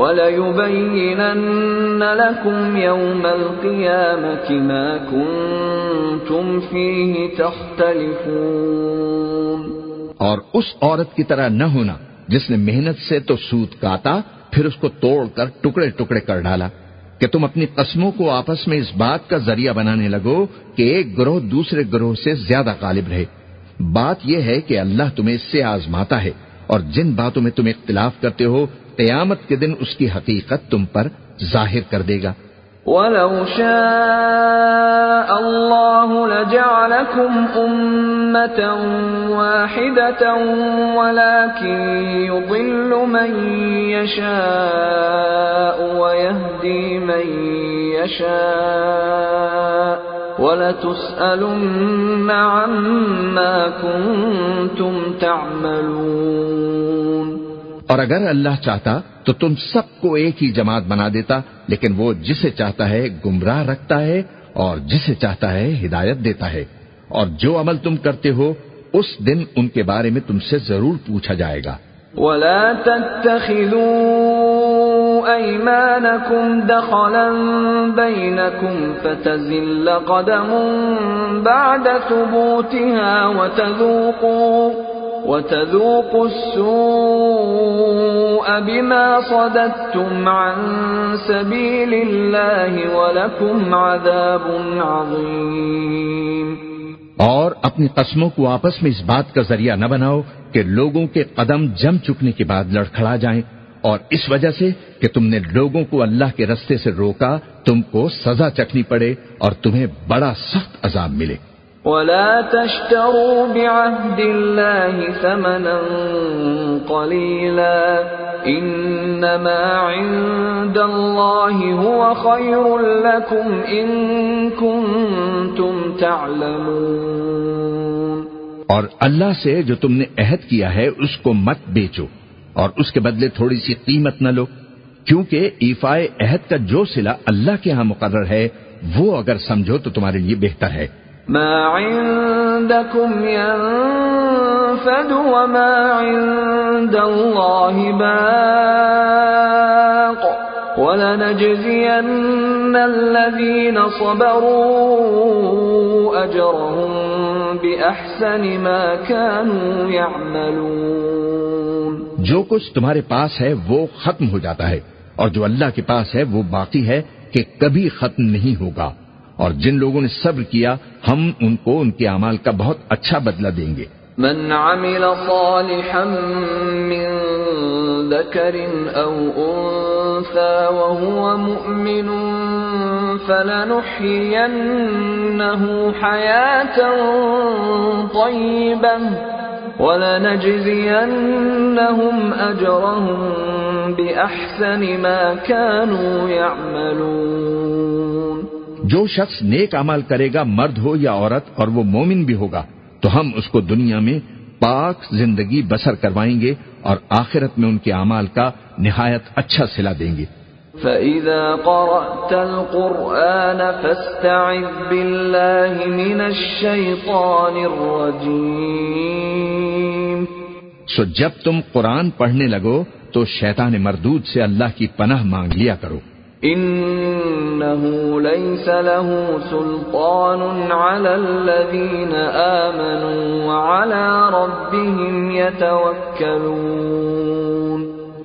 وليبينن لكم يوم القيامة ما كنتم فيه تختلفون. اور اس عورت کی طرح نہ ہونا، جس نے محنت سے تو سود کاتا، پھر اس کو توڑ کر ٹکڑے ٹکڑے کر ڈالا، کہ تم اپنی قسموں کو آپس میں اس بات کا ذریعہ بنانے لگو کہ ایک گروہ دوسرے گروہ سے زیادہ غالب رہے۔ بات یہ ہے کہ اللہ تمہیں اس سے آزماتا ہے، اور جن باتوں میں تم اختلاف کرتے ہو قیامت کے دن اس کی حقیقت تم پر ظاہر کر دے گا۔ ولو شاء الله لجعلكم أمة واحدة ولكن يضل من يشاء ويهدي من يشاء ولتسألن عما كنتم تعملون۔ اور اگر اللہ چاہتا تو تم سب کو ایک ہی جماعت بنا دیتا، لیکن وہ جسے چاہتا ہے گمراہ رکھتا ہے اور جسے چاہتا ہے ہدایت دیتا ہے۔ اور جو عمل تم کرتے ہو، اس دن ان کے بارے میں تم سے ضرور پوچھا جائے گا۔ ولا تتخذوا أيمانكم دخلا بينكم فتزل قدم بعد ثبوتها وتذوقوا وتذوقوا السوء بما صددتم عن سبيل الله ولكم عذاب عظيم. اور اپنی قسموں کو آپس میں اس بات کا ذریعہ نہ بناؤ کہ لوگوں کے قدم جم چکنے کے بعد لڑکھڑا جائیں اور اس وجہ سے کہ تم نے لوگوں کو اللہ کے رستے سے روکا، تم کو سزا چکھنی پڑے اور تمہیں بڑا سخت عذاب ملے۔ ولا تشتروا بعهد الله ثمنا قليلا انما عند الله هو خير لكم ان كنتم تعلمون اور اللہ سے جو تم نے عہد کیا ہے اس کو مت بیچو اور اس کے بدلے تھوڑی سی قیمت نہ لو، کیونکہ ایفائے عہد کا جو سلا اللہ کے ہاں مقرر ہے، وہ اگر سمجھو تو تمہارے لیے بہتر ہے۔ ما عندكم ينفد وما عند الله باق ولنجزين الذين صبروا أجرهم بأحسن ما كانوا يعملون جو کچھ تمہارے پاس ہے وہ ختم ہو جاتا ہے اور جو اللہ کے پاس ہے وہ باقی ہے کہ کبھی ختم نہیں ہوگا۔ اور جن لوگوں نے صبر کیا، ہم ان کو، ان کے اعمال کا بہت اچھا بدلہ دیں گے۔ من عمل صالحا من ذكر او انثى وهو مؤمن فلنحيينه حياه طيبه ولنجزينهم اجرهم باحسن ما كانوا يعملون جو شخص نیک عمل کرے گا مرد ہو یا عورت اور وہ مومن بھی ہوگا تو ہم اس کو دنیا میں پاک زندگی بسر کروائیں گے اور آخرت میں ان کے اعمال کا نہایت اچھا سلا دیں گے۔ فَإِذَا قَرَأْتَ الْقُرْآنَ فَاسْتَعِذْ بِاللَّهِ مِنَ الشَّيْطَانِ الرَّجِيمِ سو جب تم قرآن پڑھنے لگو تو شیطان مردود سے اللہ کی پناہ مانگ لیا کرو۔ انه ليس له سلطان على الذين امنوا وعلى ربهم يتوكلون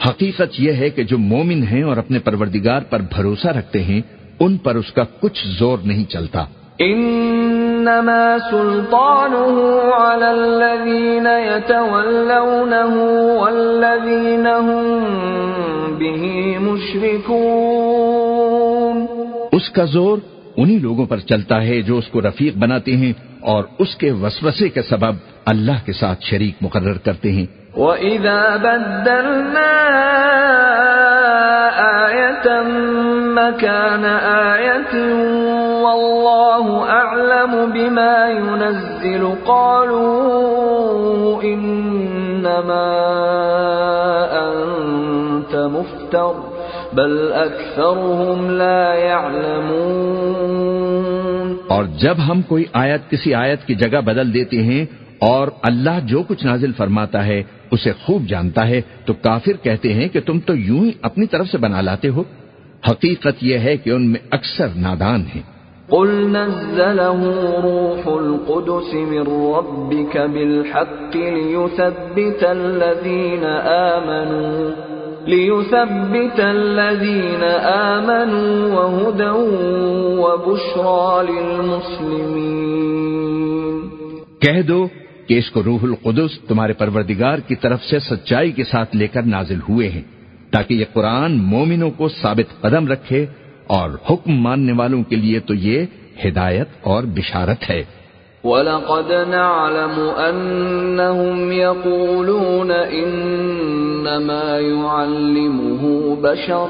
حقیقت یہ ہے کہ جو مومن ہیں اور اپنے پروردگار پر بھروسہ رکھتے ہیں ان پر اس کا کچھ زور نہیں چلتا۔ انما سلطانه على الذين يتولونه والذين هم به مشركون۔ اس کا زور انہی لوگوں پر چلتا ہے جو اس کو رفیق بناتے ہیں اور اس کے وسوسے کے سبب اللہ کے ساتھ شریک مقرر کرتے ہیں۔ وَإِذَا بَدَّلْنَا آيَةً مَكَانَ آيَةٍ وَاللَّهُ أَعْلَمُ بِمَا يُنَزِّلُ قَالُوا إِنَّمَا أَنْتَ مُفْتَرٍ بَلْ أَكْثَرُهُمْ لَا يَعْلَمُونَ اور جب ہم کوئی آیت کسی آیت کی جگہ بدل دیتے ہیں اور اللہ جو کچھ نازل فرماتا ہے اسے خوب جانتا ہے تو کافر کہتے ہیں کہ تم تو یوں ہی اپنی طرف سے بنا لاتے ہو۔ حقیقت یہ ہے کہ ان میں اکثر نادان ہیں۔ قل نزله روح القدس من ربك بالحق ليثبت الذين آمنوا۔ ليثبت الذين آمنوا وهدى وبشرى للمسلمين کہہ دو کہ اس کو روح القدس تمہارے پروردگار کی طرف سے سچائی کے ساتھ لے کر نازل ہوئے ہیں، تاکہ یہ قرآن مومنوں کو ثابت قدم رکھے اور حکم ماننے والوں کے لیے تو یہ ہدایت اور بشارت ہے۔ وَلَقَدْ نَعْلَمُ أَنَّهُمْ يَقُولُونَ إِنَّمَا يُعَلِّمُهُ بَشَرٌ.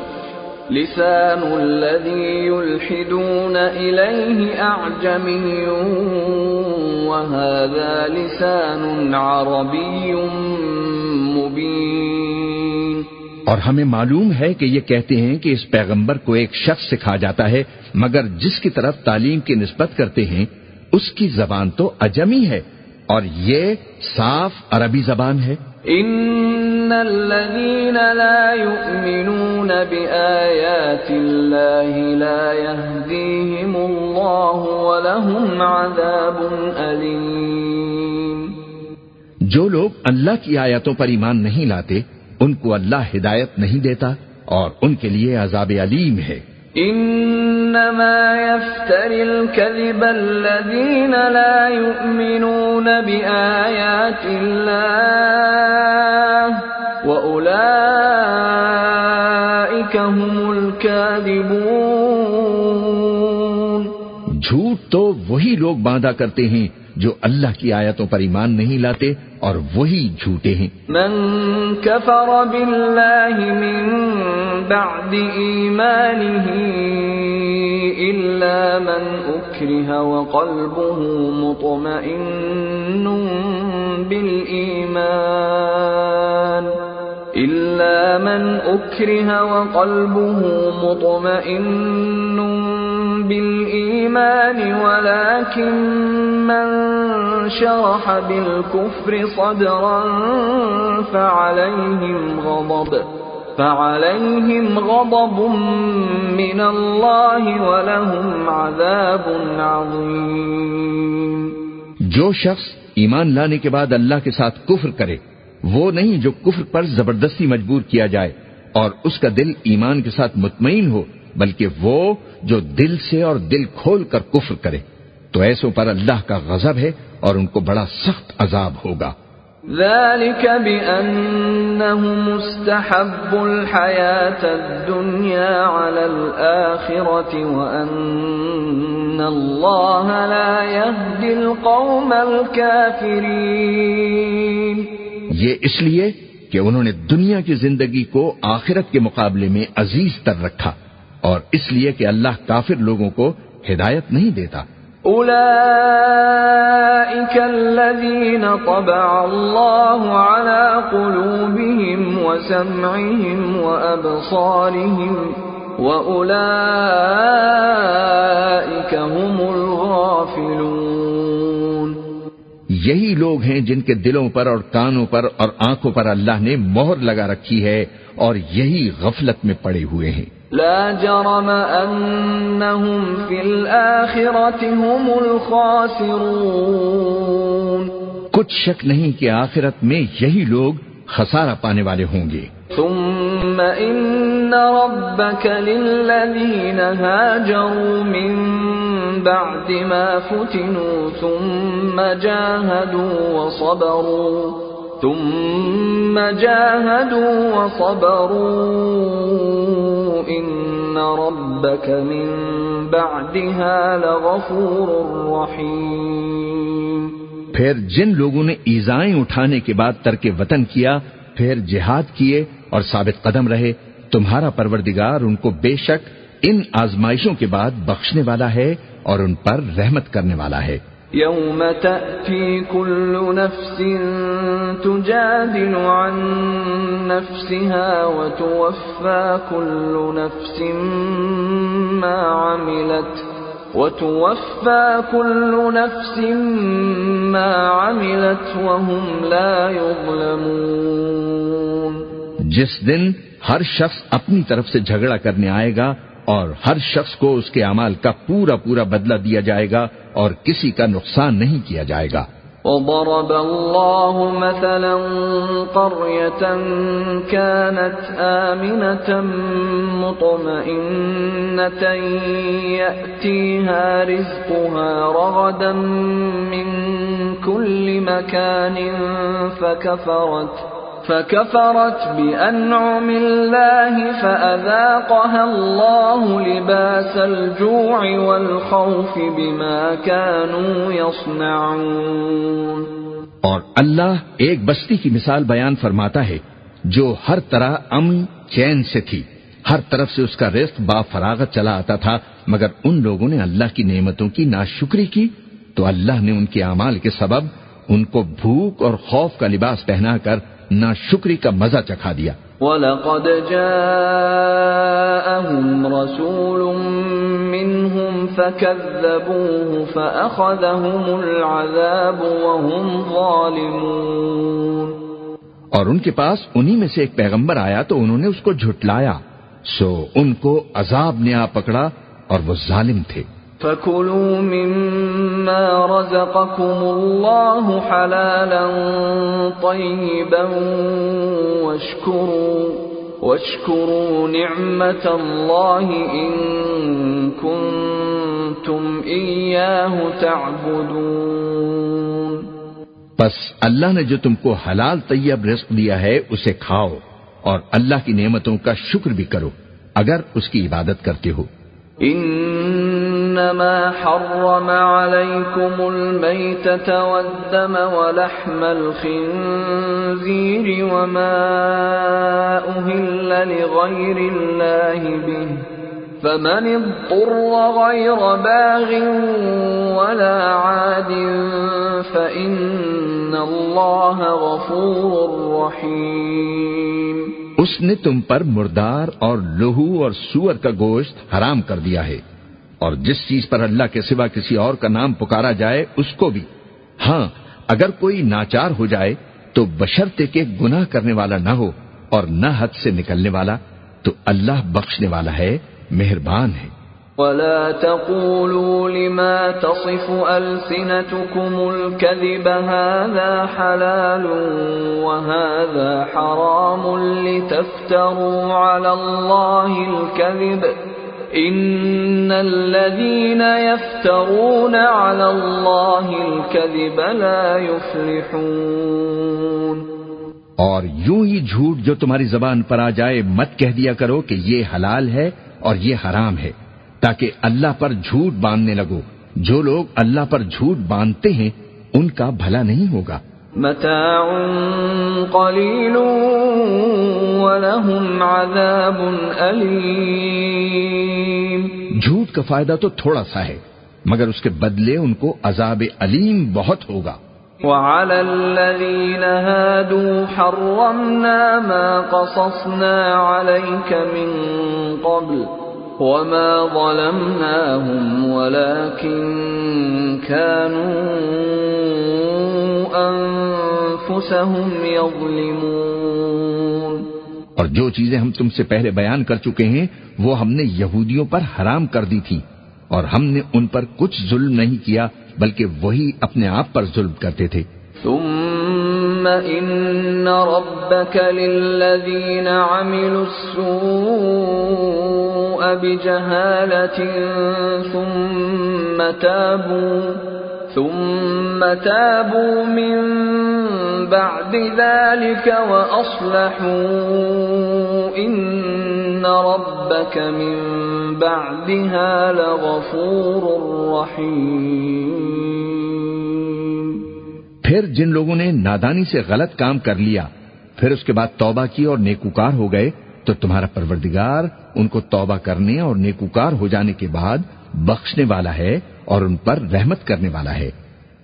لِسَانُ الَّذِي يُلْحِدُونَ إِلَيْهِ أَعْجَمِيٌّ وَهَذَا لِسَانٌ عَرَبِيٌّ مُبِينٌ. اور ہمیں معلوم ہے کہ یہ کہتے ہیں کہ اس پیغمبر کو ایک شخص سکھا جاتا ہے، مگر جس کی طرف تعلیم کی نسبت کرتے ہیں اس کی زبان تو اجمی ہے اور یہ صاف عربی زبان ہے۔ ان الذين لا يؤمنون بآيات الله لا يهديهم الله ولهم عذاب أليم۔ جو لوگ اللہ کی آیتوں پر ایمان نہیں لاتے ان کو اللہ ہدایت نہیں دیتا اور ان کے لیے عذاب علیم ہے۔ انما يفتر الكذب الذين لا يؤمنون بآيات الله وأولئك هم الكاذبون جھوٹ تو وہی لوگ باندھا کرتے ہیں جو اللہ کی آیتوں پر ایمان نہیں لاتے اور وہی جھوٹے ہیں۔ من كفر بالله من بعد ایمانه الا من اکره وقلبه مطمئن بالایمان۔ الا من اکره وقلبه مطمئن بالایمان ولكن من شرح بالكفر صدرا فعليهم غضب فعليهم غضب من الله ولهم عذاب عظيم جو شخص ایمان لانے کے بعد اللہ کے ساتھ کفر کرے وہ نہیں جو کفر پر زبردستی مجبور کیا جائے اور اس کا دل ایمان کے ساتھ مطمئن ہو، بلکہ وہ جو دل سے اور دل کھول کر کفر کرے۔ تو ایسوں پر اللہ کا غضب ہے اور ان کو بڑا سخت عذاب ہوگا۔ ذلك بأنهم استحبوا الحياة الدنيا على الآخرة وأن الله لا يهدي القوم الكافرين۔ یہ اس لیے کہ انہوں نے دنیا کی زندگی کو آخرت کے مقابلے میں عزیز تر رکھا اور اس لیے کہ اللہ کافر لوگوں کو ہدایت نہیں دیتا۔ أولئك الذين طبع الله على قلوبهم وسمعهم وأبصارهم وأولئك هم الغافلون۔ یہی لوگ ہیں جن کے دلوں پر اور کانوں پر اور آنکھوں پر اللہ نے مہر لگا رکھی ہے اور یہی غفلت میں پڑے ہوئے ہیں۔ لا جرم انهم في الاخرة هم الخاسرون۔ کچھ شک نہیں کہ آخرت میں یہی لوگ خسارہ پانے والے ہوں گے۔ ثم ان ربك للذين هاجروا من بعد ما فتنوا ثم جاهدوا وصبروا ثم جاهدوا وصبروا ان ربك من بعدها لغفور رحيم پھر جن لوگوں نے ایزائیں اٹھانے کے بعد ترک وطن کیا، پھر جہاد کیے اور ثابت قدم رہے، تمہارا پروردگار ان کو بے شک ان آزمائشوں کے بعد بخشنے والا ہے اور ان پر رحمت کرنے والا ہے۔ يوم تأتي كل نفس تجادل عن نفسها وتوفى كل نفس ما عملت وتوفى كل نفس ما عملت وهم لا يظلمون جس دن ہر شخص اپنی طرف سے جھگڑا کرنے آئے گا اور ہر شخص کو اس کے اعمال کا پورا پورا بدلہ دیا جائے گا اور کسی کا نقصان نہیں کیا جائے گا۔ وضرب الله مثلا قرية كانت آمنة مطمئنة يأتيها رزقها رغدا من كل مكان فكفرت فكفرت بأنعم الله فأذاقها الله لباس الجوع والخوف بما كانوا يصنعون اور اللہ ایک بستی کی مثال بیان فرماتا ہے جو ہر طرح امن، چین سے تھی۔ ہر طرف سے اس کا رزق با فراغت چلا آتا تھا، مگر ان لوگوں نے اللہ کی نعمتوں کی ناشکری کی۔ تو اللہ نے ان کے اعمال کے سبب ان کو بھوک اور خوف کا لباس پہنا کر نہ شکری کا مزہ چکھا دیا۔ وَلَقَدْ جَاءَهُمْ رَسُولٌ مِّنْهُمْ فَكَذَّبُوهُ فَأَخَذَهُمُ الْعَذَابُ وَهُمْ ظَالِمُونَ۔ اور ان کے پاس انہی میں سے ایک پیغمبر آیا تو انہوں نے اس کو جھٹلایا۔ سو ان کو عذاب نے آ پکڑا اور وہ ظالم تھے۔ فَكُلُوا مِمَّا رَزَقَكُمُ اللَّهُ حَلَالًا طَيِّبًا وَاشْكُرُوا وَاشْكُرُوا نِعْمَةَ اللَّهِ إِن كُنتُمْ إِيَّاهُ تَعْبُدُونَ۔ بس اللہ نے جو تم کو حلال طیب رزق دیا ہے اسے کھاؤ اور اللہ کی نعمتوں کا شکر بھی کرو اگر اس کی عبادت کرتے ہو۔ ان إنما حرم عليكم الميتة والدم ولحم الخنزير وما أهل لغير الله به فمن اضطر غير باغ ولا عاد فإن الله غفور رحيم اس نے تم پر مردار اور لہو اور سور کا گوشت حرام کر دیا ہے۔ اور جس چیز پر اللہ کے سوا کسی اور کا نام پکارا جائے، اس کو بھی۔ ہاں اگر کوئی ناچار ہو جائے، تو بشرتے کے گناہ کرنے والا نہ ہو اور نہ حد سے نکلنے والا، تو اللہ بخشنے والا ہے، مہربان ہے۔ ولا تقولوا لما تصف ألسنتكم الكذب هذا حلال وهذا حرام لتفتروا على الله الكذب إن الذين يفترون على الله الكذب لا يفلحون اور یوں ہی جھوٹ جو تمہاری زبان پر آ جائے مت کہہ دیا کرو کہ یہ حلال ہے اور یہ حرام ہے، تاکہ اللہ پر جھوٹ باندھنے لگو۔ جو لوگ اللہ پر جھوٹ باندھتے ہیں، ان کا بھلا نہیں ہوگا۔ متاع قلیل ولہم عذاب علیم جھوٹ کا فائدہ تو تھوڑا سا ہے مگر اس کے بدلے ان کو عذاب علیم بہت ہوگا۔ وعلى الذين هادوا حرمنا ما قصصنا عليك من قبل وما ظلمناهم ولكن كانوا أنفسهم يظلمون۔ اور جو چیزیں ہم تم سے پہلے بیان کر چکے ہیں وہ ہم نے یہودیوں پر حرام کر دی تھی۔ اور ہم نے ان پر کچھ ظلم نہیں کیا بلکہ وہی اپنے آپ پر ظلم کرتے تھے۔ ثم ان ربك للذين عملوا السوء بجهالة ثم تابوا۔ ثم تابوا من بعد ذلك واصلحوا ان ربك من بعدها لغفور رحيم. پھر جن لوگوں نے نادانی سے غلط کام کر لیا، پھر اس کے بعد توبہ کی اور نیکوکار ہو گئے، تو تمہارا پروردگار ان کو توبہ کرنے اور نیکوکار ہو جانے کے بعد بخشنے والا ہے۔ اور ان پر رحمت کرنے والا ہے۔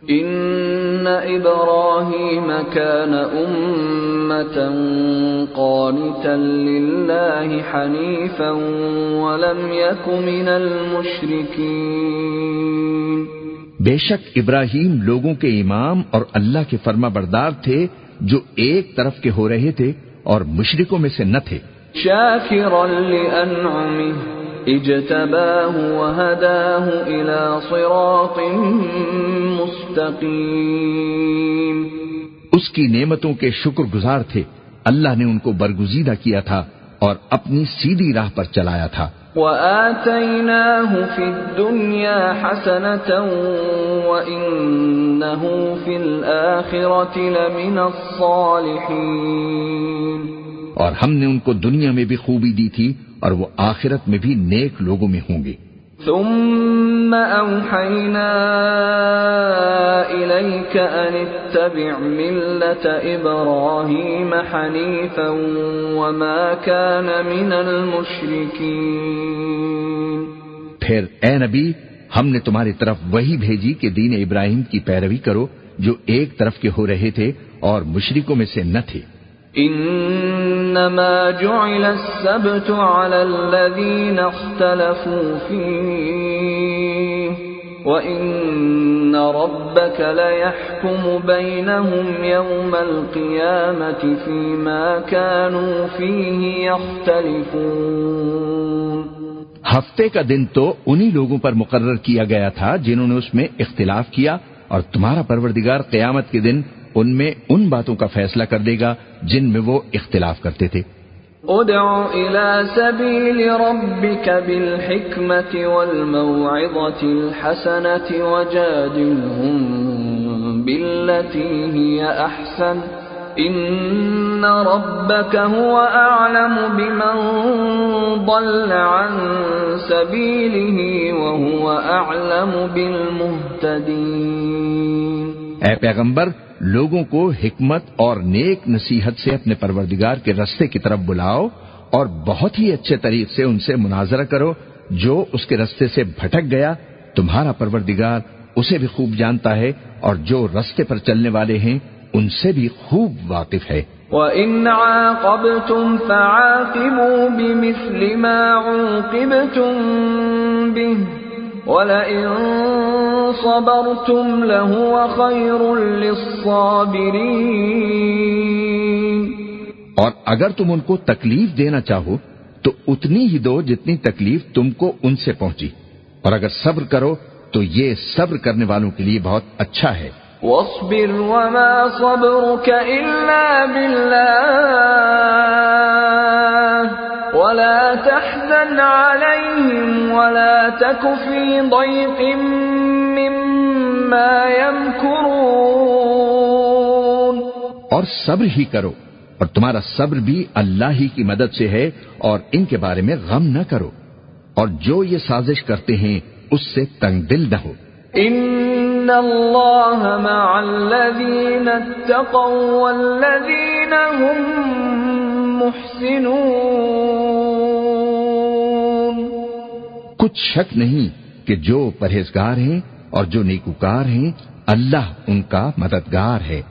ان ابراہیم كان امتا قانتا لله حنیفا ولم يك من المشرکین بے شک ابراہیم لوگوں کے امام اور اللہ کے فرما بردار تھے جو ایک طرف کے ہو رہے تھے اور مشرکوں میں سے نہ تھے۔ شاکرا لانعمه اجتباه وهداه الى صراط مستقیم اس کی نعمتوں کے شکر گزار تھے۔ اللہ نے ان کو برگزیدہ کیا تھا اور اپنی سیدھی راہ پر چلایا تھا۔ وآتيناه في الدنيا حسنة وإنه في الآخرة لمن الصالحين اور ہم نے ان کو دنیا میں بھی خوبی دی تھی اور وہ آخرت میں بھی نیک لوگوں میں ہوں گے۔ ثم أوحينا إليك أن اتبع ملة إبراهيم حنيفا وما كان من المشركين۔ پھر اے نبی ہم نے تمہاری طرف وہی بھیجی کہ دین ابراہیم کی پیروی کرو جو ایک طرف کے ہو رہے تھے اور مشرکوں میں سے نہ تھے۔ انما جعل السبت على الذين اختلفوا فيه وان ربك ليحكم بينهم يوم القيامه فيما كانوا فيه يختلفون. ہفتے کا دن تو انہی لوگوں پر مقرر کیا گیا تھا جنہوں نے اس میں اختلاف کیا اور تمہارا پروردگار قیامت کے دن ان میں ان باتوں کا فیصلہ کر دے گا جن میں وہ اختلاف کرتے تھے۔ ادع الى سبيل ربك بالحكمة والموعظة الحسنة وجادلهم بالتي هي احسن۔ ان ربك هو اعلم بمن ضل عن سبيله وهو اعلم بالمهتدين اے پیغمبر لوگوں کو حکمت اور نیک نصیحت سے اپنے پروردگار کے رستے کی طرف بلاؤ اور بہت ہی اچھے طریقے سے ان سے مناظرہ کرو جو اس کے رستے سے بھٹک گیا۔ تمہارا پروردگار اسے بھی خوب جانتا ہے اور جو رستے پر چلنے والے ہیں، ان سے بھی خوب واقف ہے۔ وَإِنْ عَاقَبْتُمْ فَعَاقِبُوا بِمِثْلِ مَا عُوقِبْتُمْ بِهِ وَلَئِن صَبَرْتُمْ لَهُوَ خَيْرٌ لِلصَّابِرِينَ. اور اگر تم ان کو تکلیف دینا چاہو تو اتنی ہی دو جتنی تکلیف تم کو ان سے پہنچی۔ اور اگر صبر کرو تو یہ صبر کرنے والوں کے لیے بہت اچھا ہے۔ واصبر وما صبرك إلا بالله. ولا تحزن عليهم ولا تك في ضيق مما يمكرون. اور صبر ہی کرو اور تمہارا صبر بھی اللہ ہی کی مدد سے ہے اور ان کے بارے میں غم نہ کرو۔ اور جو یہ سازش کرتے ہیں اس سے تنگ دل نہ ہو۔ ان اللہ مع الذین اتقوا والذین هم محسنون کچھ شک نہیں کہ جو پرہیزگار ہیں اور جو نیکوکار ہیں، اللہ ان کا مددگار ہے۔